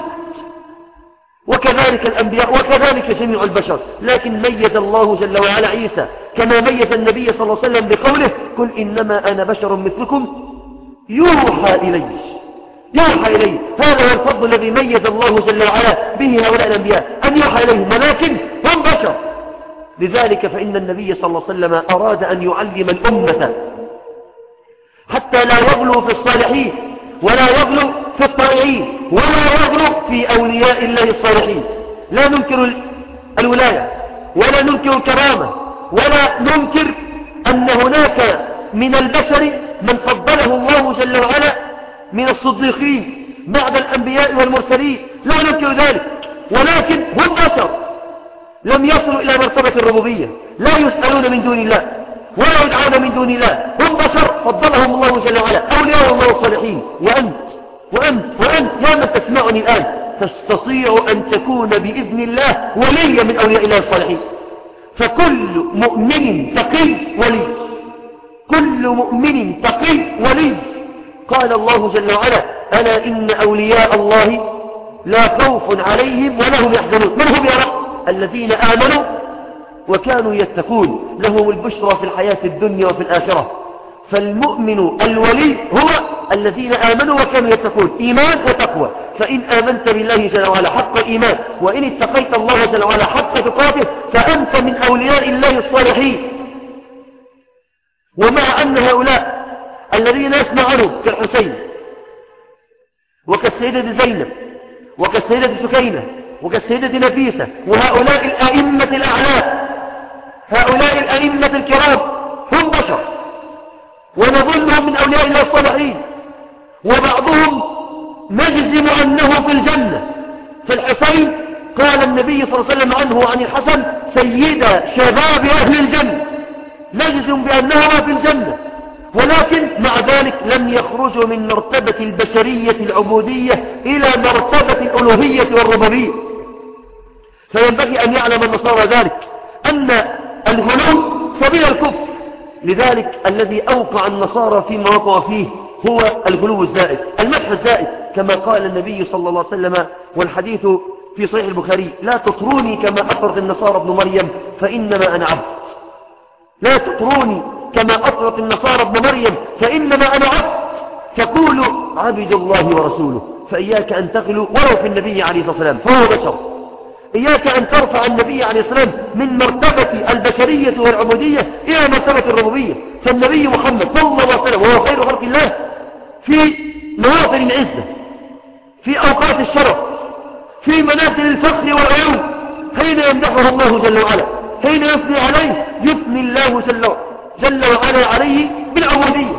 وكذلك الأنبياء وكذلك جميع البشر. لكن ميز الله جل وعلا عيسى كما ميز النبي صلى الله عليه وسلم بقوله قل إنما أنا بشر مثلكم يوحى إلي. يوحى إليه هذا هو الفضل الذي ميز الله جل وعلا به هؤلاء الأنبياء أن يوحى إليهم. ولكن هم بشر. لذلك فإن النبي صلى الله عليه وسلم أراد أن يعلم الأمة حتى لا يغلو في الصالحين ولا يغلو في الطائعين ولا يغلو في أولياء الله الصالحين. لا ننكر الولاية ولا ننكر الكرامة ولا ننكر أن هناك من البشر من فضله الله جل وعلا من الصديقين بعد الأنبياء والمرسلين. لا ننكر ذلك. ولكن هم بشر لم يصلوا إلى مرتبة الربوبية لا يسألون من دون الله. ولا يدعون من دون الله. هم بشر. فضلهم الله جل وعلا. أولياء الله الصالحين. وأنت وأنت وأنت. يا من تسمعني الآن. تستطيع أن تكون بإذن الله وليا من أولياء الله الصالحين. فكل مؤمن تقي ولي. كل مؤمن تقي ولي. قال الله جل وعلا ألا إن أولياء الله لا خوف عليهم ولا هم يحزنون. من هم يا رب؟ الذين آمنوا وكانوا يتقون. لهم البشرى في الحياة الدنيا وفي الآخرة. فالمؤمن الولي هو الذين آمنوا وكانوا يتقون. إيمان وتقوى. فإن آمنت بالله جل وعلا حق إيمان وإن اتقيت الله جل وعلا حق تقاته فأنت من أولياء الله الصالحين. ومع أن هؤلاء الذين يسمع عنهم كالحسين وكالسيدة زينب وكالسيدة سكينة وكالسيدة نفيسة وهؤلاء الأئمة الأعلام هؤلاء الأئمة الكرام هم بشر ونظنهم من أولياء الله الصالحين وبعضهم نجزم أنه في الجنة. فالحسين قال النبي صلى الله عليه وسلم عنه وعن الحسن سيد شباب أهل الجنة نجزم بأنهما في الجنة. ولكن مع ذلك لم يخرجوا من مرتبة البشرية العبودية إلى مرتبة الألوهية والربوبية. فينبغي أن يعلم النصارى ذلك أن الغلو سبيل الكفر. لذلك الذي أوقع النصارى فيما وقع فيه هو الغلو الزائد المدح الزائد كما قال النبي صلى الله عليه وسلم والحديث في صحيح البخاري لا تطروني كما أطرت النصارى ابن مريم فإنما أنا عبد. لا تطروني كما أطرت النصارى ابن مريم فإنما أنا عبد. تقول عبد الله ورسوله فإياك أن تغلو ولو في النبي عليه الصلاة والسلام فهو بشر. إياك أن ترفع النبي عليه والسلام من مرتبة البشرية والعبودية إلى مرتبة الربوبية. فالنبي محمد صلى الله عليه وسلم وهو خير خلق الله في مواطن العزة في أوقات الشرف في منازل الفخر والعيوب حين يمدحه الله جل وعلا حين يثني عليه يثني الله جل, جل وعلا عليه بالعبودية.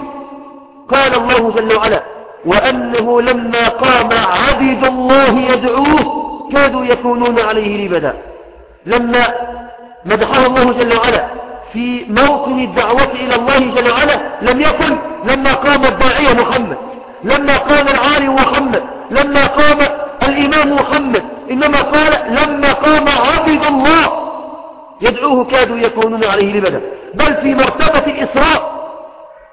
قال الله جل وعلا وأنه لما قام عبد الله يدعوه كادوا يكونون عليه لبدا. لما مدحه الله جل وعلا في موطن الدعوة إلى الله جل وعلا لم يكن لما قام الداعية محمد لما قام العالم محمد لما قام الإمام محمد إنما قال لما قام عبد الله. يدعوه كادوا يكونون عليه لبدا. بل في مرتبة الإسراء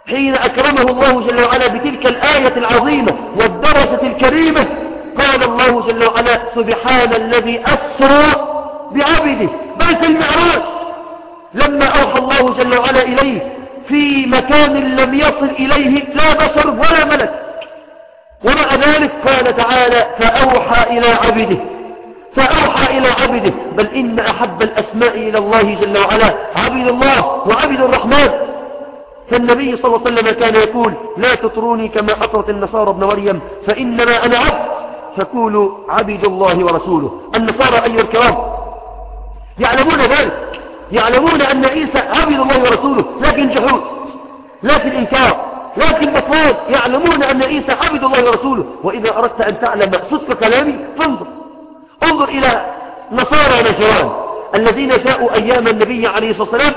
حين أكرمه الله جل وعلا بتلك الآية العظيمة والدرجة الكريمة قال الله جل وعلا سبحان الذي أسرى بعبده. في المعراج لما أوحى الله جل وعلا إليه في مكان لم يصل إليه لا بشر ولا ملك. ومع ذلك قال تعالى فأوحى إلى عبده. فأوحى إلى عبده. بل إن أحب الأسماء إلى الله جل وعلا عبد الله وعبد الرحمن. فالنبي صلى الله عليه وسلم كان يقول لا تطروني كما أطرت النصارى ابن مريم فإنما أنا عبد. فقولوا عبد الله ورسوله. النصارى أيها الكرام يعلمون ذلك. يعلمون أن عيسى عبد الله ورسوله لكن جحود لكن إنكار لكن بطلان يعلمون أن عيسى عبد الله ورسوله. وإذا أردت أن تعلم صدق كلامي فانظر. انظر إلى نصارى نجران الذين جاءوا أيام النبي عليه الصلاة والسلام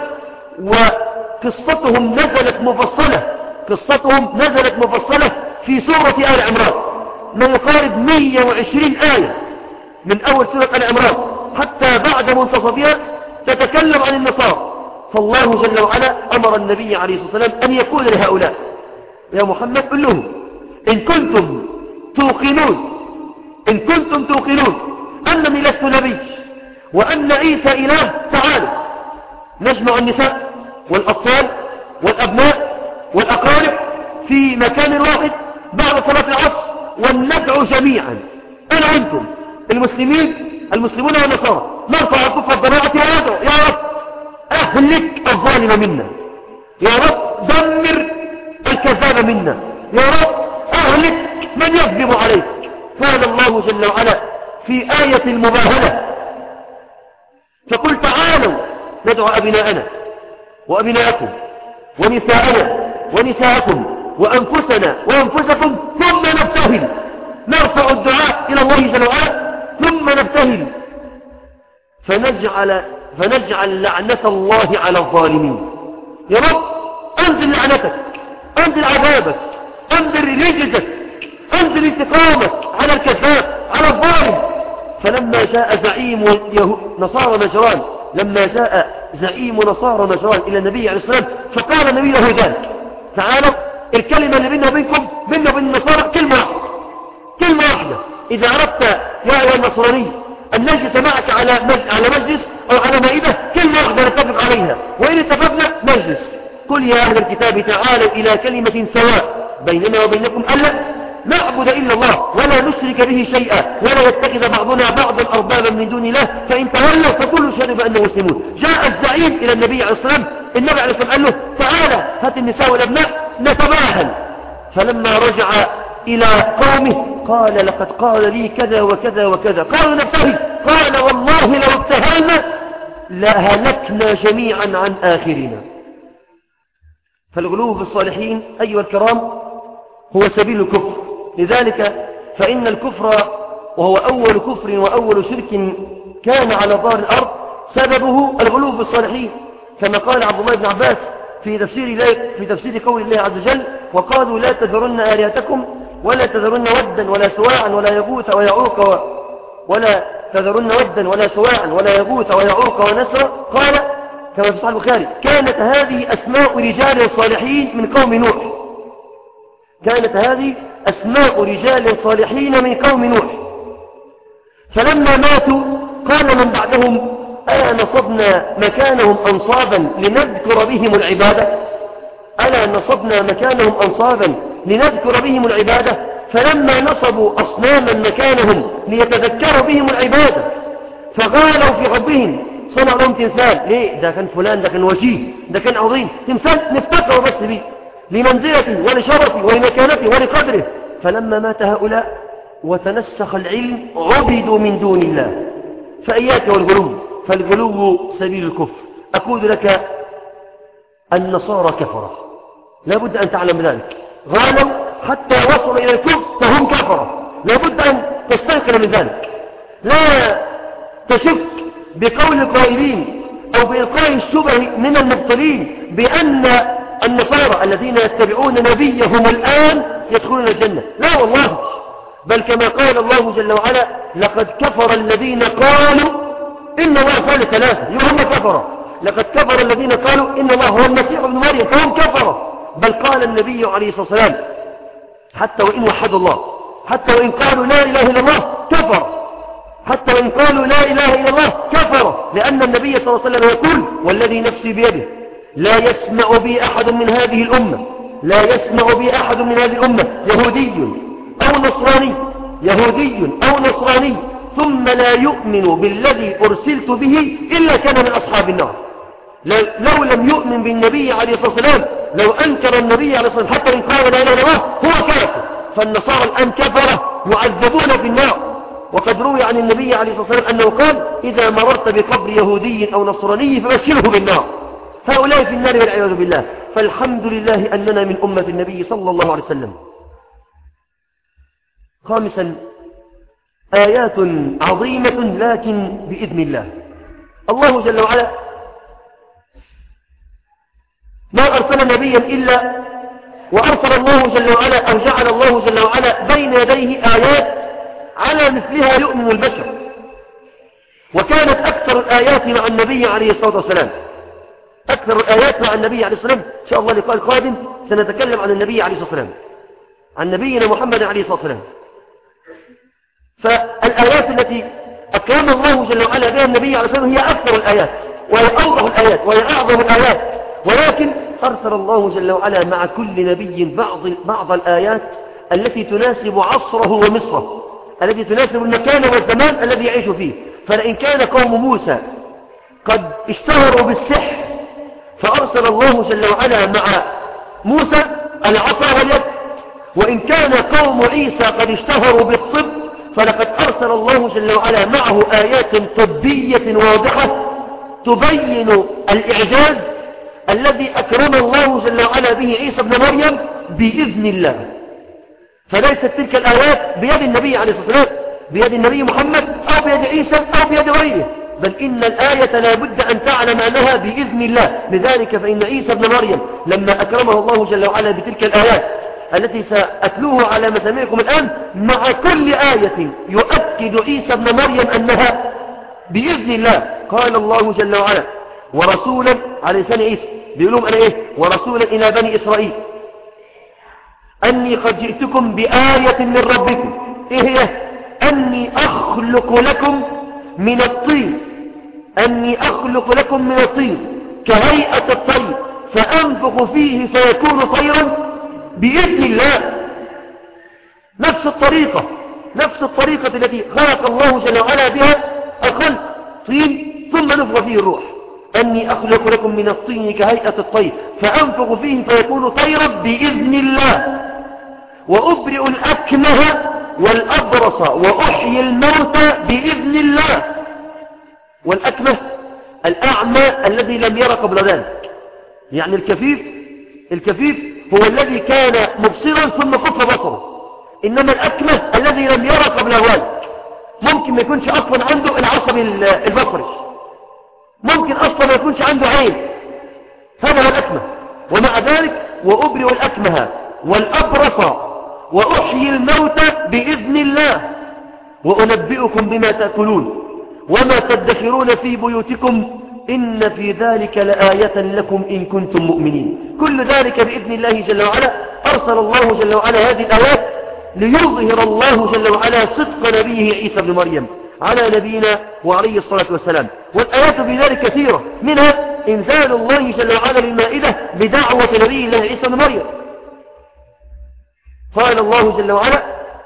وقصتهم نزلت مفصلة. قصتهم نزلت مفصلة في سورة آل عمران. ما يقارب 120 آية من أول سورة آل عمران. حتى بعد منتصفها تتكلم عن النصارى. فالله جل وعلا أمر النبي عليه الصلاة والسلام أن يقول لهؤلاء يا محمد قل لهم إن كنتم توقنون إن كنتم توقنون أنني لست نبي وأن عيسى إله تعالوا. نجمع النساء والأطفال والأبناء والأقارب في مكان واحد بعد صلاة العصر. وندعو جميعا. أنا أنتم؟ المسلمين؟ المسلمون والنصارى. نرفع كف الضراعة وندعو يا رب؟ أهلك الظالم منا. يا رب دمر الكذاب منا. يا رب أهلك من يكذب عليك. قال الله جل وعلا في آية المباهلة فقل تعالوا ندعو أبناءنا وأبناءكم ونساءنا ونساءكم وأنفسنا وأنفسكم ثم نبتهل. نرفع الدعاء إلى الله جل وعلا ثم نبتهل. فنجعل, فنجعل لعنة الله على الظالمين. يا رب أنزل لعنتك أنزل عذابك أنزل رجزك أنزل انتقامك على الكذاب على الظالم. فلما جاء زعيم نصارى نجران لما جاء زعيم نصارى نجران إلى النبي عليه السلام فقال النبي له ذلك. تعالوا الكلمة اللي بيننا وبينكم بيننا وبين النصارى كلمة واحدة. كلمة واحدة. إذا أردت يا أيها النصراني أن نجلس معك على على مجلس أو على مائدة كلمة واحدة نتفق عليها. وإن اتفقنا نجلس قل يا أهل الكتاب تعالوا إلى كلمة سواء بيننا وبينكم ألا نعبد إلا الله ولا نشرك به شيئا ولا يتخذ بعضنا بعضا أربابا من دون الله. فإن تولوا فكل شهدوا بأنه مسلمون. جاء الزعيم إلى النبي عليه الصلاة والسلام النبي عليه الصلاة والسلام قال له تعالى هات النساء والأبناء نتباهل. فلما رجع إلى قومه قال لقد قال لي كذا وكذا وكذا. قالوا نبتهل. قال والله لو ابتهلنا لهلكنا جميعا عن آخرنا. فالغلو في الصالحين أيها الكرام هو سبيل الكفر. لذلك فإن الكفر وهو أول كفر وأول شرك كان على ظهر الأرض سببه الغلو في الصالحين. كما قال عبد الله بن عباس في تفسير, في تفسير قول الله عز وجل وقالوا لا تذرن آلهتكم ولا تذرن ودا ولا سواعا ولا يغوث ويعوق ولا تذرن ودا ولا سواعا ولا يغوث ويعوق ونسرا قال كما في صحيح البخاري كانت هذه أسماء رجال صالحين من قوم نوح. كانت هذه أسماء رجال صالحين من قوم نوح. فلما ماتوا قال من بعدهم ألا نصبنا مكانهم أنصابا لنذكر بهم العبادة؟ ألا نصبنا مكانهم أنصابا لنذكر بهم العبادة؟ فلما نصبوا أصناما مكانهم ليتذكروا بهم العبادة فغالوا في حبهم صنع لهم تمثال. ليه؟ ده كان فلان ده كان وجيه ده كان عظيم. تمثال نفتكره بس بيه لمنزلته ولشرفه ولمكانته ولقدره. فلما مات هؤلاء وتنسخ العلم عبدوا من دون الله. فإياك والغلو. فالغلو سبيل الكفر. أقول لك النصارى كفرة. لا بد أن تعلم ذلك. غالوا حتى وصلوا إلى الكفر فهم كفرة. لا بد أن تستيقن من ذلك. لا تشك بقول القائلين أو بإلقاء الشبه من المبطلين بأن النصارى الذين يتبعون نبيهم الآن يدخلون الجنة. لا والله. بل كما قال الله جل وعلا لقد كفر الذين قالوا إن الله قال ثلاثة يهم كفر لقد كفر الذين قالوا إن الله هو المسيح ابن مريم فهم كفر بل قال النبي عليه الصلاة والسلام حتى وإن وحدوا الله حتى وإن قالوا لا إله إلا الله كفر حتى وإن قالوا لا إله إلا الله كفر لأن النبي صلى الله عليه وسلم يقول والذي نفسي بيده لا يسمع بي أحد من هذه الأمة لا يسمع بي أحد من هذه الأمة يهودي أو نصراني يهودي أو نصراني. ثم لا يؤمن بالذي أرسلت به إلا كان من أصحاب النار. لو لم يؤمن بالنبي عليه الصلاة والسلام لو أنكر النبي عليه الصلاة والسلام حتى إن قال لا إله إلا الله هو كافر. فالنصارى الآن كفرة معذبون في النار. وقد روي عن النبي عليه الصلاة والسلام أنه قال إذا مررت بقبر يهودي أو نصراني فبشره بالنار. هؤلاء في النار والعياذ بالله. فالحمد لله أننا من أمة النبي صلى الله عليه وسلم. خامسا آيات عظيمة لكن بإذن الله. الله جل وعلا ما أرسل نبيا إلا وأرسل الله جل وعلا أو جعل الله جل وعلا بين يديه آيات على مثلها يؤمن البشر. وكانت أكثر الآيات مع النبي عليه الصلاة والسلام. أكثر الآيات مع النبي عليه الصلاة والسلام. إن شاء الله لقاء القادم سنتكلم عن النبي عليه الصلاة والسلام. عن نبينا محمد عليه الصلاة والسلام. فالآيات التي أكرم الله جل وعلا بها النبي عليه الصلاة والسلام هي أكثر الآيات وهي أوضح الآيات وهي أعظم الآيات. ولكن أرسل الله جل وعلا مع كل نبي بعض, بعض الآيات التي تناسب عصره ومصره التي تناسب المكان والزمان الذي يعيش فيه. فلئن كان قوم موسى قد اشتهروا بالسحر فأرسل الله جل وعلا مع موسى العصا واليد. وإن كان قوم عيسى قد اشتهروا بالطب فلقد أرسل الله جل وعلا معه آيات طبية واضحة تبين الإعجاز الذي أكرم الله جل وعلا به عيسى بن مريم بإذن الله. فليست تلك الآيات بيد النبي عليه الصلاة والسلام بيد النبي محمد أو بيد عيسى أو بيد غيره. بل إن الآية لا بد أن تعلم أنها بإذن الله. لذلك فإن عيسى بن مريم لما أكرمه الله جل وعلا بتلك الآيات التي سأتلوه على مسامعكم الآن مع كل آية يؤكد عيسى بن مريم أنها بإذن الله. قال الله جل وعلا ورسولا على لسان عيسى. بيقولون أنا إيه؟ ورسولا إلى بني إسرائيل. أني قد جئتكم بآية من ربكم. إيه هي؟ أني أخلق لكم من الطين. أني أخلق لكم من الطين كهيئة الطير فأنفخ فيه فيكون طيرا بإذن الله. نفس الطريقة نفس الطريقة التي خلق الله جل وعلا بها الخلق. طين ثم نفخ فيه الروح. أني أخلق لكم من الطين كهيئة الطير. فأنفخ فيه فيكون طيرا بإذن الله. وأبرئ الأكمه والأبرص وأحيي الموتى بإذن الله. والأكمه الأعمى الذي لم يرى قبل ذلك. يعني الكفيف الكفيف هو الذي كان مبصرا ثم كف بصره. إنما الأكمه الذي لم يرى قبل ذلك ممكن ما يكونش أصلا عنده العصب البصري. ممكن أصلا ما يكونش عنده عين. هذا هو الأكمه. ومع ذلك وأبرئ الأكمه والأبرص وأحيي الموتى بإذن الله. وأنبئكم بما تأكلون وما تدخرون في بيوتكم إن في ذلك لآية لكم إن كنتم مؤمنين. كل ذلك بإذن الله جل وعلا. أرسل الله جل وعلا هذه الآيات ليظهر الله جل وعلا صدق نبيه عيسى بن مريم على نبينا وعليه الصلاة والسلام. والآيات في ذلك كثيرة. منها إنزال الله جل وعلا للمائدة بدعوة نبي الله عيسى بن مريم. قال الله جل وعلا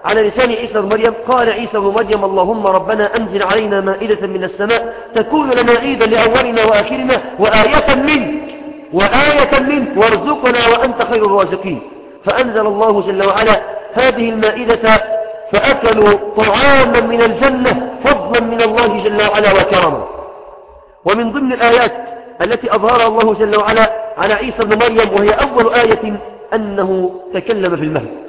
على لسان عيسى بن مريم. قال عيسى بن مريم اللهم ربنا أنزل علينا مائدة من السماء تكون لنا عيدا لأولنا وآخرنا وآية منك وآية منك وارزقنا وأنت خير الرازقين. فأنزل الله جل وعلا هذه المائدة فأكلوا طعاما من الجنة فضلا من الله جل وعلا وكرما. ومن ضمن الآيات التي أظهرها الله جل وعلا على عيسى بن مريم وهي أول آية أنه تكلم في المهد.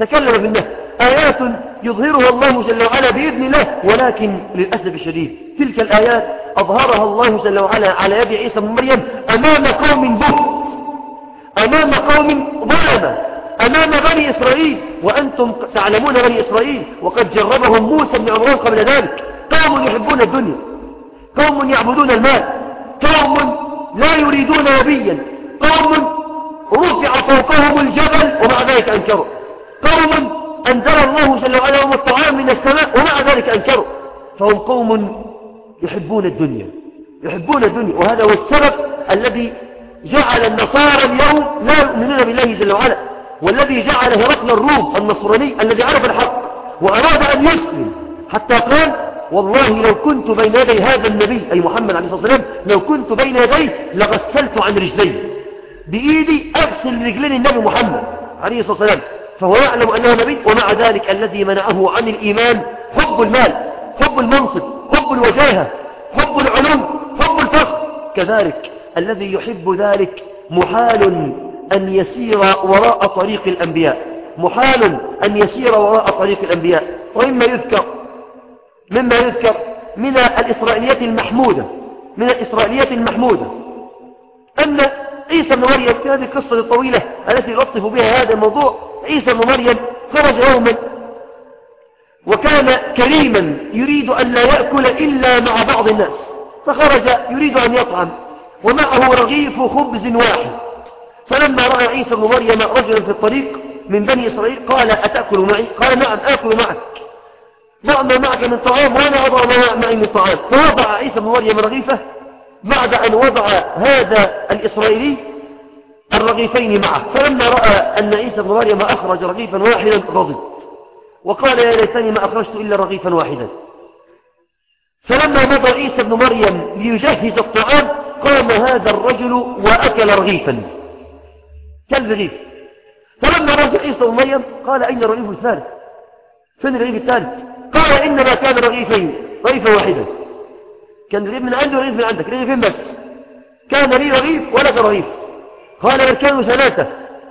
تكلم النهي آيات يظهرها الله جل وعلا بإذن الله ولكن للأسف الشديد تلك الآيات أظهرها الله جل وعلا على يد عيسى بن مريم أمام قوم بهت أمام قوم ظلمة. أمام بني إسرائيل. وأنتم تعلمون بني إسرائيل. وقد جربهم موسى بن عمران قبل ذلك. قوم يحبون الدنيا. قوم يعبدون المال. قوم لا يريدون نبيا. قوم رفع فوقهم الجبل ومع ذلك أنكروا. قوم أنزل الله جل وعلا لهم الطعام من السماء ومع ذلك أنكروا. فهم قوم يحبون الدنيا يحبون الدنيا. وهذا هو السبب الذي جعل النصارى اليوم لا يؤمنون بالله جل وعلا. والذي جعل هرقل الروم النصراني الذي عرف الحق وأراد أن يسلم. حتى قال والله لو كنت بين يدي هذا النبي أي محمد عليه الصلاة والسلام لو كنت بين يديه لغسلت عن رجليه بإيدي أغسل رجلين النبي محمد عليه الصلاة والسلام. فهو يعلم أنه نبي ومع ذلك الذي منعه عن الإيمان حب المال حب المنصب حب الوجاهة حب العلوم حب الفخر كذلك الذي يحب ذلك محال أن يسير وراء طريق الأنبياء محال أن يسير وراء طريق الأنبياء. ومما يذكر مما يذكر من الإسرائيليات المحمودة من الإسرائيليات المحمودة أن عيسى بن مريم في هذه القصة الطويلة التي يلطف بها هذا الموضوع. عيسى بن مريم خرج يوما وكان كريما يريد أن لا يأكل إلا مع بعض الناس فخرج يريد أن يطعم ومعه رغيف خبز واحد. فلما رأى عيسى بن مريم رجلا في الطريق من بني إسرائيل قال أتأكل معي؟ قال نعم آكل معك. ضع ما معك من طعام؟ وأنا أضع ما معي من طعام. فوضع عيسى بن مريم رغيفه بعد أن وضع هذا الإسرائيلي الرغيفين معه. فلما رأى أن عيسى بن مريم أخرج رغيفا واحدا غضب. وقال يا ليتني ما أخرجت إلا رغيفا واحدا. فلما مضى عيسى بن مريم ليجهز الطعام قام هذا الرجل وأكل رغيفا. كل رغيف. فلما رجع عيسى بن مريم قال أين الرغيف الثالث؟ فين الرغيف الثالث؟ قال إنما كان رغيفين رغيفا واحدا. كان رغيف من عندي ورغيف من عندك رغيفين بس؟ كان لي رغيف ولك رغيف؟ قال بل كانوا ثلاثة.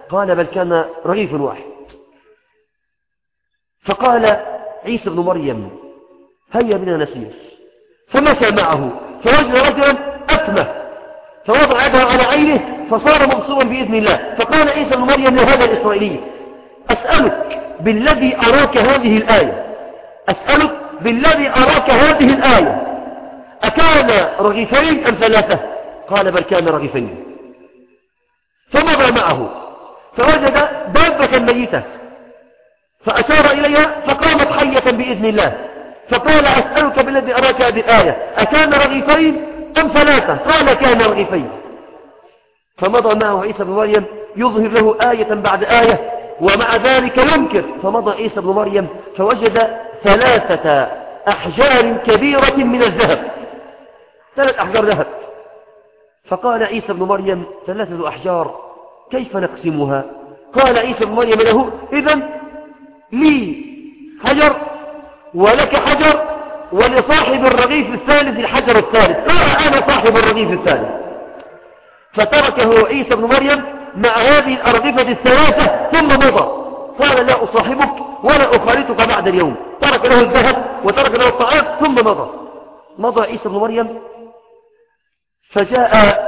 قال بل كان رغيف واحد. فقال عيسى بن مريم هيا بنا نسير. فمشى معه فوجد رجلا أكمه فوضع يده على عينه فصار مبصورا بإذن الله. فقال عيسى بن مريم لهذا الإسرائيلي أسألك بالذي أراك هذه الآية. أسألك بالذي أراك هذه الآية. أكان رغيفين أم ثلاثة؟ قال بل كان رغيفين. فمضى معه فوجد دابة ميتة فأشار إليها فقامت حية بإذن الله. فقال أسألك بالذي أراك هذه الآية أكان رغيفين أم ثلاثة؟ قال كان رغيفين. فمضى معه عيسى بن مريم يظهر له آية بعد آية ومع ذلك ينكر. فمضى عيسى بن مريم فوجد ثلاثة أحجار كبيرة من الذهب. ثلاث أحجار ذهب. فقال عيسى بن مريم ثلاثة أحجار كيف نقسمها؟ قال عيسى بن مريم له إذن لي حجر ولك حجر ولصاحب الرغيف الثالث الحجر الثالث. قال أنا صاحب الرغيف الثالث. فتركه عيسى بن مريم مع هذه الأرغفة الثلاثة ثم مضى. قال لا أصاحبك ولا أخالطك بعد اليوم. ترك له الذهب وترك له الطعام ثم مضى. مضى عيسى بن مريم فجاء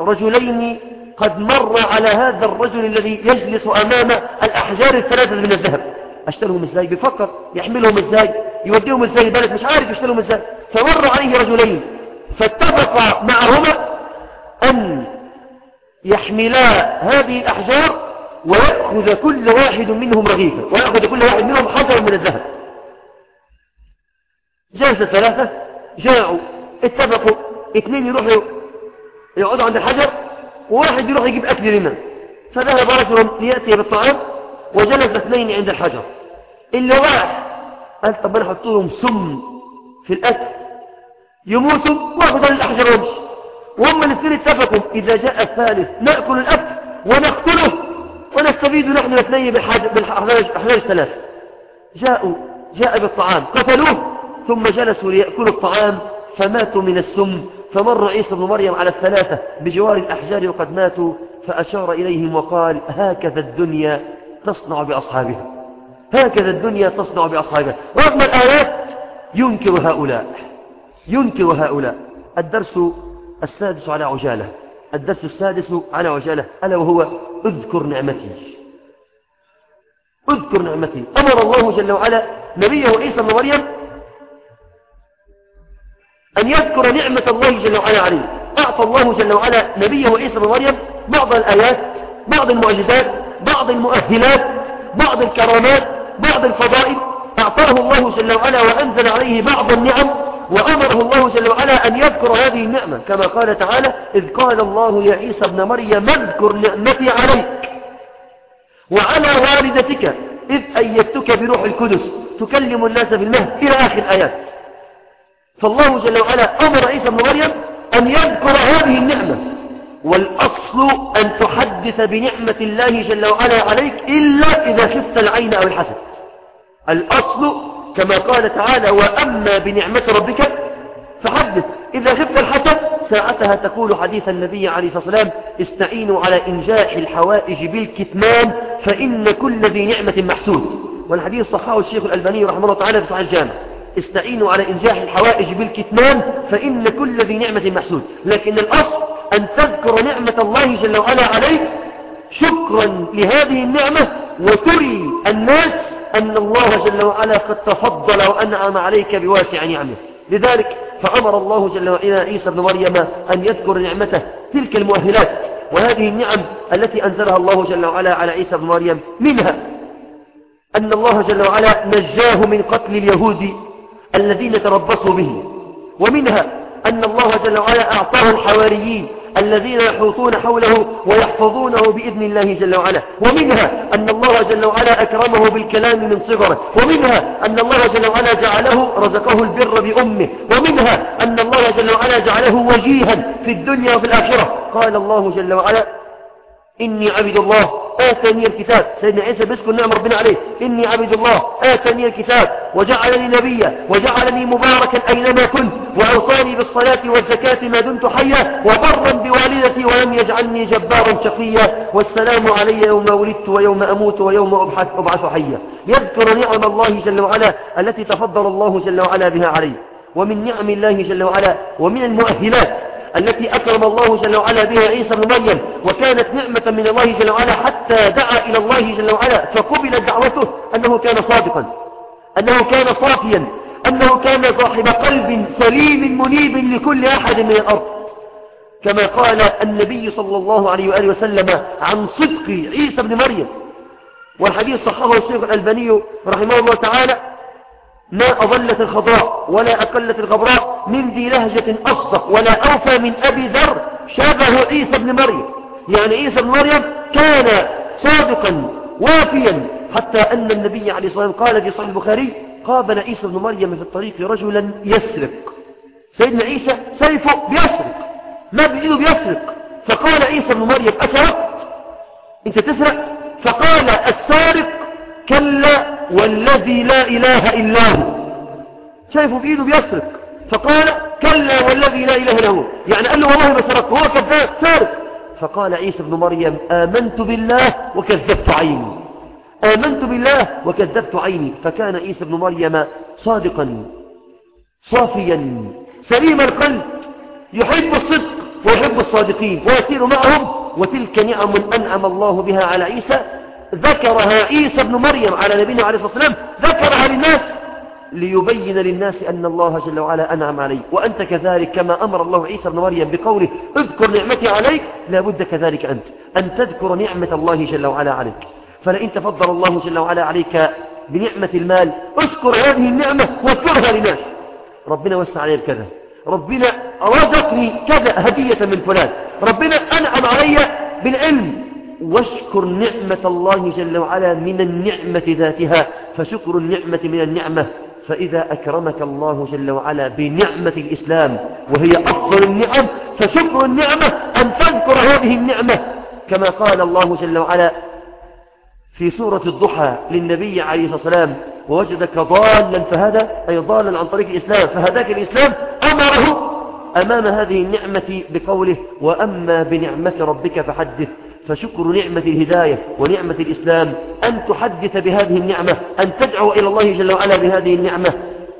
رجلين قد مر على هذا الرجل الذي يجلس أمام الأحجار الثلاثة من الذهب. أشترهم إزاي؟ بيفكر يحملهم إزاي؟ يوديهم إزاي؟ البلد مش عارف يشترهم إزاي. فمر عليه رجلين. فاتفق معهما أن يحملا هذه الأحجار ويأخذ كل واحد منهم رغيفا ويأخذ كل واحد منهم حجر من الذهب. جلس ثلاثة جاءوا اتفقوا. اثنين يروحوا يقعدوا عند الحجر وواحد يروح يجيب أكل لنا. فذهب رجل ليأتي بالطعام وجلس اثنين عند الحجر. اللي راح قال طب أنا أحط لهم سم في الأكل. يموتوا واخذ الأحجر وامشي وهم الاثنين اتفقوا إذا جاء الثالث نأكل الأكل ونقتله ونستفيد نحن الاثنين بالاحجار الثلاث جاءوا جاء بالطعام قتلوه ثم جلسوا ليأكلوا الطعام فماتوا من السم. فمر عيسى بن مريم على الثلاثة بجوار الأحجار وقد ماتوا فأشار إليهم وقال هكذا الدنيا تصنع بأصحابها هكذا الدنيا تصنع بأصحابها. رغم الآيات ينكر هؤلاء ينكر هؤلاء. الدرس السادس على عجالة الدرس السادس على عجالة ألا وهو اذكر نعمتي اذكر نعمتي. أمر الله جل وعلا نبيه عيسى بن مريم أن يذكر نعمة الله جل وعلا عليه. أعطى الله جل وعلا نبيه عيسى بن مريم بعض الآيات بعض المعجزات بعض المؤهلات بعض الكرامات بعض الفضائل. أعطاه الله جل وعلا وأنزل عليه بعض النعم وأمره الله جل وعلا أن يذكر هذه النعمة. كما قال تعالى إذ قال الله يا عيسى ابن مريم اذكر نعمتي عليك وعلى والدتك إذ أيدتك بروح القدس. تكلم الناس في المهد. إلى آخر الآيات. فالله جل وعلا أمر عيسى بن مريم أن يذكر هذه النعمة. والأصل أن تحدث بنعمة الله جل وعلا عليك إلا إذا شفت العين أو الحسد. الأصل كما قال تعالى وأما بنعمة ربك فحدث. إذا شفت الحسد ساعتها تقول حديث النبي عليه الصلاة والسلام استعينوا على إنجاح الحوائج بالكتمان فإن كل ذي نعمة محسود. والحديث صححه الشيخ الألباني رحمه الله تعالى في صحيح الجامع. استعينوا على إنجاح الحوائج بالكتمان فإن كل ذي نعمة محسود. لكن الأصل أن تذكر نعمة الله جل وعلا عليك شكرا لهذه النعمة وتري الناس أن الله جل وعلا قد تفضل وأنعم عليك بواسع نعمه. لذلك فأمر الله جل وعلا عيسى بن مريم أن يذكر نعمته تلك المؤهلات وهذه النعم التي أنزلها الله جل وعلا على عيسى بن مريم منها. أن الله جل وعلا نجاه من قتل اليهود. الذين تربصوا به. ومنها أن الله جل وعلا أعطاه الحواريين الذين يحوطون حوله ويحفظونه بإذن الله جل وعلا. ومنها أن الله جل وعلا أكرمه بالكلام من صغره. ومنها أن الله جل وعلا جعله رزقه البر بأمه. ومنها أن الله جل وعلا جعله وجيها في الدنيا وفي الآخرة. قال الله جل وعلا إني عبد الله. آتني الكتاب. سيدنا عيسى بيذكر نعم ربنا عليه. إني عبد الله. آتني الكتاب. وجعلني نبيا. وجعلني مباركا أينما كنت. وأوصاني بالصلاة والزكاة ما دمت حيا. وبرا بوالدتي ولم يجعلني جبارا شقيا. والسلام علي يوم ولدت ويوم أموت ويوم أبحث أبعث حيا. يذكر نعم الله جل وعلا التي تفضل الله جل وعلا بها عليه ومن نعم الله جل وعلا. ومن المؤهلات. التي أكرم الله جل وعلا بها عيسى بن مريم وكانت نعمة من الله جل وعلا حتى دعا إلى الله جل وعلا فقبلت دعوته أنه كان صادقا أنه كان صافيا أنه كان صاحب قلب سليم منيب لكل أحد من الأرض. كما قال النبي صلى الله عليه وآله وسلم عن صدق عيسى بن مريم. والحديث صححه الشيخ الألباني رحمه الله تعالى ما أظلت الخضراء ولا أقلت الغبراء من ذي لهجة أصدق ولا أوفى من أبي ذر شابه عيسى بن مريم. يعني عيسى بن مريم كان صادقا وافيا حتى أن النبي عليه الصلاة والسلام قال في صحيح البخاري قابل عيسى بن مريم في الطريق رجلا يسرق. سيدنا عيسى سيفه بيسرق ما بإيده بيسرق. فقال عيسى بن مريم أسرقت؟ أنت تسرق؟ فقال السارق كلا والذي لا إله إلا هو. شايفه في إيده بيسرق. فقال كلا والذي لا إله إلا هو. يعني قال له والله ما سرقت هو كذاب سارق. فقال عيسى بن مريم آمنت بالله وكذبت عيني. آمنت بالله وكذبت عيني. فكان عيسى بن مريم صادقا صافيا سليم القلب يحب الصدق ويحب الصادقين. ويسير معهم. وتلك نعم أنعم الله بها على عيسى ذكرها عيسى بن مريم على نبينا عليه الصلاة والسلام ذكرها للناس ليبين للناس أن الله جل وعلا أنعم عليه وأنت كذلك كما أمر الله عيسى بن مريم بقوله اذكر نعمتي عليك لابد كذلك أنت أن تذكر نعمة الله جل وعلا عليك. فلئن تفضل الله جل وعلا عليك بنعمة المال اذكر هذه النعمة واذكرها للناس. ربنا وسع علي بكذا ربنا رزقني كذا هدية من فلان. ربنا أنعم علي بالعلم. واشكر نعمة الله جل وعلا من النعمة ذاتها فشكر النعمة من النعمة. فإذا أكرمك الله جل وعلا بنعمة الإسلام وهي أفضل النعم فشكر النعمة أن تذكر هذه النعمة. كما قال الله جل وعلا في سورة الضحى للنبي عليه الصلاة والسلام ووجدك ضالا فهدى أي ضالا عن طريق الإسلام فهداك الإسلام أمره أمام هذه النعمة بقوله وأما بنعمة ربك فحدث. فشكر نعمة الهداية ونعمة الإسلام أن تحدث بهذه النعمة أن تدعو إلى الله جل وعلا بهذه النعمة.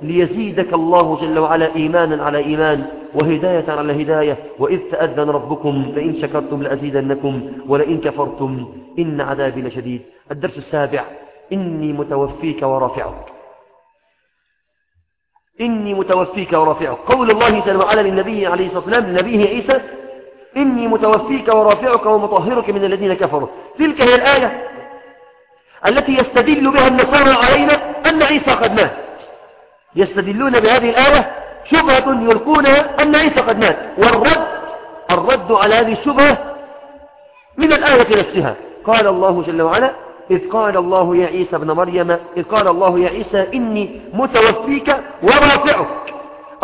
ليزيدك الله جل وعلا إيمانا على إيمان وهداية على هداية. وإذ تأذن ربكم لئن شكرتم لأزيدنكم ولئن كفرتم إن عذابي لشديد. الدرس السابع إني متوفيك ورافعك. إني متوفيك ورافعك. قول الله جل وعلا للنبي عليه الصلاة والسلام لنبيه عيسى إني متوفيك ورافعك ومطهرك من الذين كفروا. تلك هي الآية التي يستدل بها النصارى علينا أن عيسى قد مات. يستدلون بهذه الآية شبهة يلقونها أن عيسى قد مات. والرد الرد على هذه الشبهة من الآية نفسها. قال الله جل وعلا إذ قال الله يا عيسى ابن مريم إذ قال الله يا عيسى إني متوفيك ورافعك.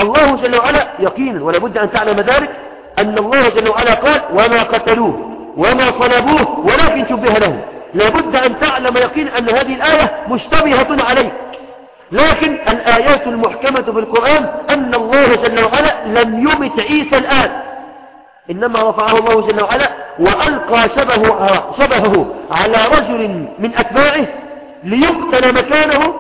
الله جل وعلا يقينا ولابد أن تعلم ذلك أن الله جل وعلا قال وما قتلوه وما صلبوه ولكن شبه له. لابد أن تعلم يقين أن هذه الآية مشتبهة عليك لكن الآيات المحكمة في القرآن أن الله جل وعلا لم يمت عيسى الآن. إنما رفعه الله جل وعلا وألقى شبهه, شبهه على رجل من أتباعه ليقتل مكانه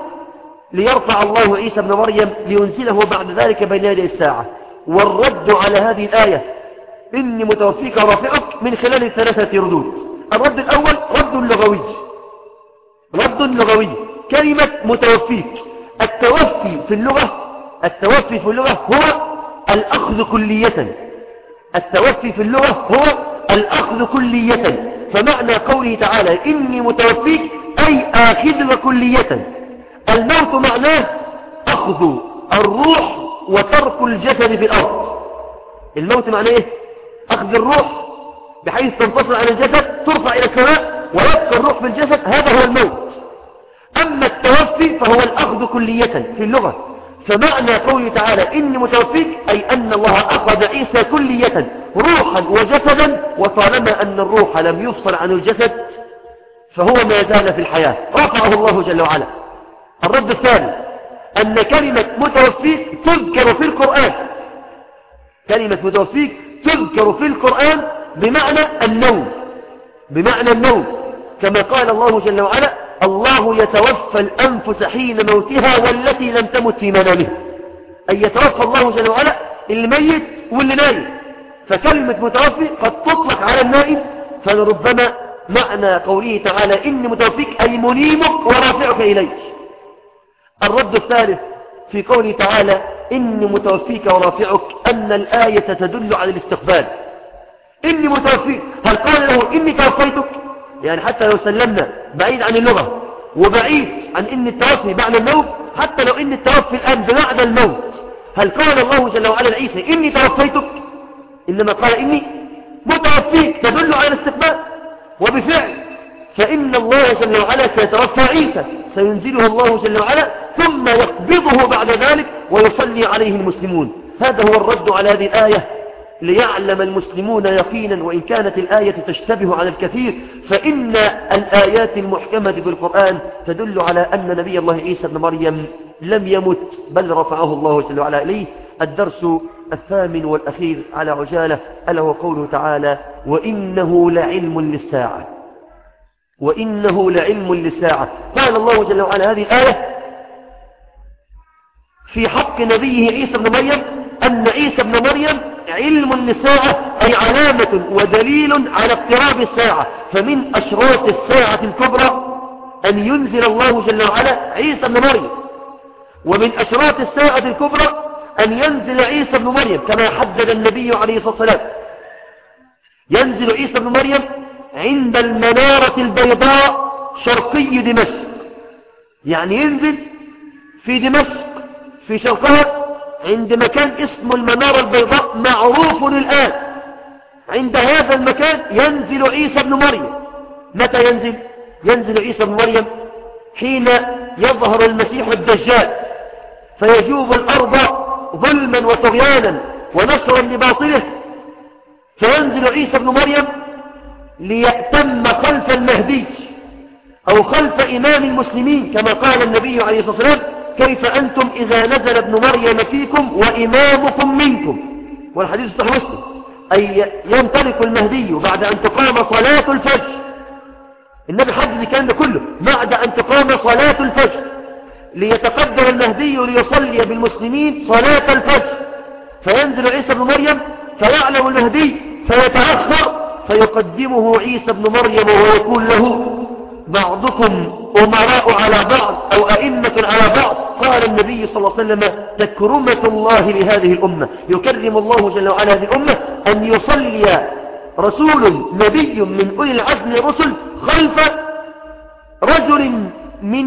ليرفع الله عيسى بن مريم لينزله بعد ذلك بين يدي الساعة. والرد على هذه الآية إني متوفيك ورافعك من خلال ثلاثة ردود. الرد الأول رد لغوي. رد لغوي. كلمة متوفيك. التوفي في اللغة التوفي في اللغة هو الأخذ كلية. التوفي في اللغة هو الأخذ كلية. فمعنى قوله تعالى إني متوفيك أي آخذ كلية. الموت معناه أخذ الروح وترك الجسد في الأرض. الموت معناه إيه؟ أخذ الروح بحيث تنفصل عن الجسد ترفع إلى السماء ويبقى الروح في الجسد هذا هو الموت. أما التوفي فهو الأخذ كلية في اللغة. فمعنى قوله تعالى إني متوفيك أي أن الله أخذ عيسى كلية روحا وجسدا وطالما أن الروح لم يفصل عن الجسد فهو ما زال في الحياة. رفعه الله جل وعلا. الرد الثاني أن كلمة متوفيك تذكر في القرآن. كلمة متوفيك تذكر في القرآن بمعنى النوم بمعنى النوم. كما قال الله جل وعلا الله يتوفى الأنفس حين موتها والتي لم تمت في منامها. أي يتوفى الله جل وعلا الميت واللي نايم. فكلمة متوفي قد تطلق على النائم. فلربما معنى قوله تعالى إني متوفيك أي منيمك ورافعك إليك. الرد الثالث في قوله تعالى إني متوفيك ورافعك أن الآية تدل على الاستقبال. إني متوفيك. هل قال له إني توفيتك؟ يعني حتى لو سلمنا بعيد عن اللغة وبعيد عن إن التوفي بعد الموت حتى لو إن التوفي الآن بمعنى الموت هل قال الله جل وعلا لعيسى إني توفيتك؟ إنما قال إني متوفيك. تدل على الاستقبال. وبفعل. فإن الله جل وعلا سيتوفى عيسى سينزله الله جل وعلا ثم يقبضه بعد ذلك ويصلي عليه المسلمون. هذا هو الرد على هذه الآية ليعلم المسلمون يقينا وإن كانت الآية تشتبه على الكثير فإن الآيات المحكمة بالقرآن تدل على أن نبي الله عيسى بن مريم لم يمت بل رفعه الله جل وعلا إليه. الدرس الثامن والأخير على عجالة ألا وقوله تعالى وإنه لعلم للساعة. وإنه لعلم للساعة قال الله جل وعلا هذه الآية في حق نبيه عيسى بن مريم أن عيسى بن مريم علم للساعة أي علامة ودليل على اقتراب الساعة. فمن أشراط الساعة الكبرى أن ينزل الله جل وعلا عيسى بن مريم. ومن أشراط الساعة الكبرى أن ينزل عيسى بن مريم كما حدد النبي عليه الصلاة والسلام. ينزل عيسى بن مريم عند المنارة البيضاء شرقي دمشق. يعني ينزل في دمشق في شرقها عند مكان اسمه المنارة البيضاء معروف الآن عند هذا المكان ينزل عيسى بن مريم. متى ينزل؟ ينزل عيسى بن مريم حين يظهر المسيح الدجال. فيجوب الأرض ظلما وطغيانا ونصرا لباطله. فينزل عيسى بن مريم ليأتم خلف المهدي أو خلف إمام المسلمين كما قال النبي عليه الصلاة والسلام كيف أنتم إذا نزل ابن مريم فيكم وإمامكم منكم؟ والحديث صحيح مسلم. أي ينطلق المهدي بعد أن تقام صلاة الفجر. النبي حدد الكلام ده كله بعد أن تقام صلاة الفجر. ليتقدم المهدي ليصلي بالمسلمين صلاة الفجر. فينزل عيسى بن مريم فيعلم المهدي فيتأخر فيقدمه عيسى بن مريم ويقول له بعضكم أمراء على بعض أو أئمة على بعض. قال النبي صلى الله عليه وسلم تكرمة الله لهذه الأمة. يكرم الله جل وعلا هذه الأمة أن يصلي رسول نبي من أولي العزم الرسل خلف رجل من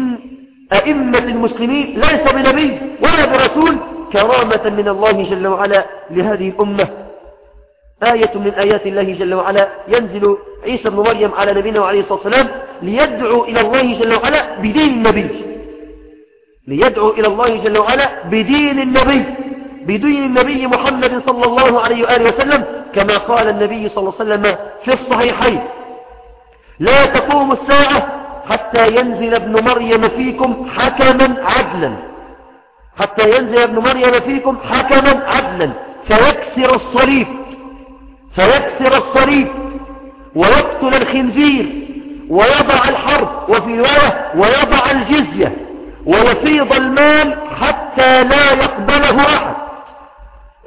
أئمة المسلمين ليس بنبي ولا برسول. كرامة من الله جل وعلا لهذه الأمة. آية من آيات الله جل وعلا. ينزل عيسى بن مريم على نبينا عليه الصلاة والسلام ليدعو إلى الله جل وعلا بدين النبي. ليدعو إلى الله جل وعلا بدين النبي. بدين النبي محمد صلى الله عليه وآله وسلم كما قال النبي صلى الله عليه وسلم في الصحيحين. لا تقوم الساعة حتى ينزل ابن مريم فيكم حكما عدلا. حتى ينزل ابن مريم فيكم حكما عدلا. فيكسر الصليب. فيكسر الصليب ويقتل الخنزير ويضع الحرب وفي رواية ويضع الجزية ويفيض المال حتى لا يقبله أحد.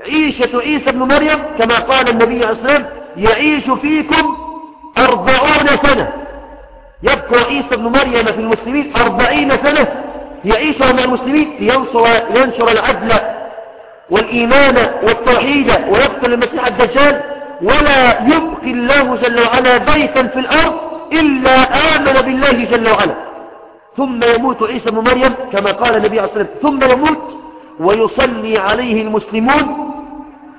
عيشة عيسى بن مريم كما قال النبي عليه الصلاة يعيش فيكم أربعون سنة. يبقى عيسى بن مريم في المسلمين أربعين سنة. يعيش مع المسلمين لينشر, ينشر العدل والإيمان والتوحيد ويقتل المسيح الدجال. ولا يبقي الله جل وعلا بيتا في الأرض إلا آمن بالله جل وعلا. ثم يموت عيسى بن مريم كما قال النبي عليه الصلاة والسلام. ثم يموت ويصلي عليه المسلمون.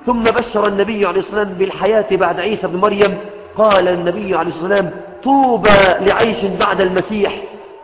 ثم بشر النبي عليه الصلاة والسلام بالحياة بعد عيسى بن مريم. قال النبي عليه الصلاة والسلام طوبى لعيش بعد المسيح.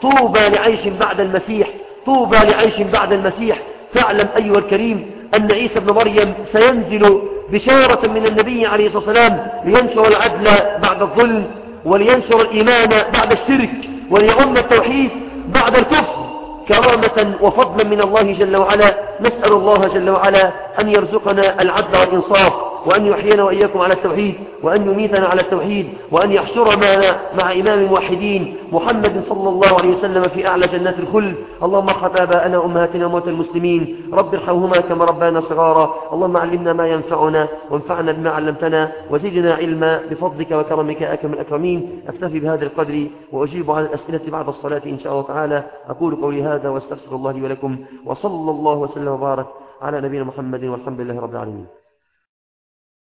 طوبى لعيش بعد المسيح. طوبى لعيش بعد المسيح. فاعلم أيها الكريم أن عيسى بن مريم سينزل بشارة من النبي عليه الصلاة والسلام لينشر العدل بعد الظلم ولينشر الإيمان بعد الشرك وليعم التوحيد بعد الكفر. كرامة وفضلا من الله جل وعلا نسأل الله جل وعلا أن يرزقنا العدل والإنصاف. وأن يحيينا وإياكم على التوحيد وأن يميتنا على التوحيد وأن يحشرنا مع إمام الموحدين محمد صلى الله عليه وسلم في أعلى جنات الخلد. اللهم ارحم آباءنا أمهاتنا وموتى المسلمين. رب ارحمهما كما ربانا صغارا. اللهم علمنا ما ينفعنا وانفعنا بما علمتنا وزدنا علما بفضلك وكرمك أكرم الأكرمين. أكتفي بهذا القدر وأجيب على الأسئلة بعد الصلاة إن شاء الله تعالى. أقول قولي هذا واستغفر الله لي ولكم وصلى الله وسلم وبارك على نبينا محمد والحمد لله رب العالمين.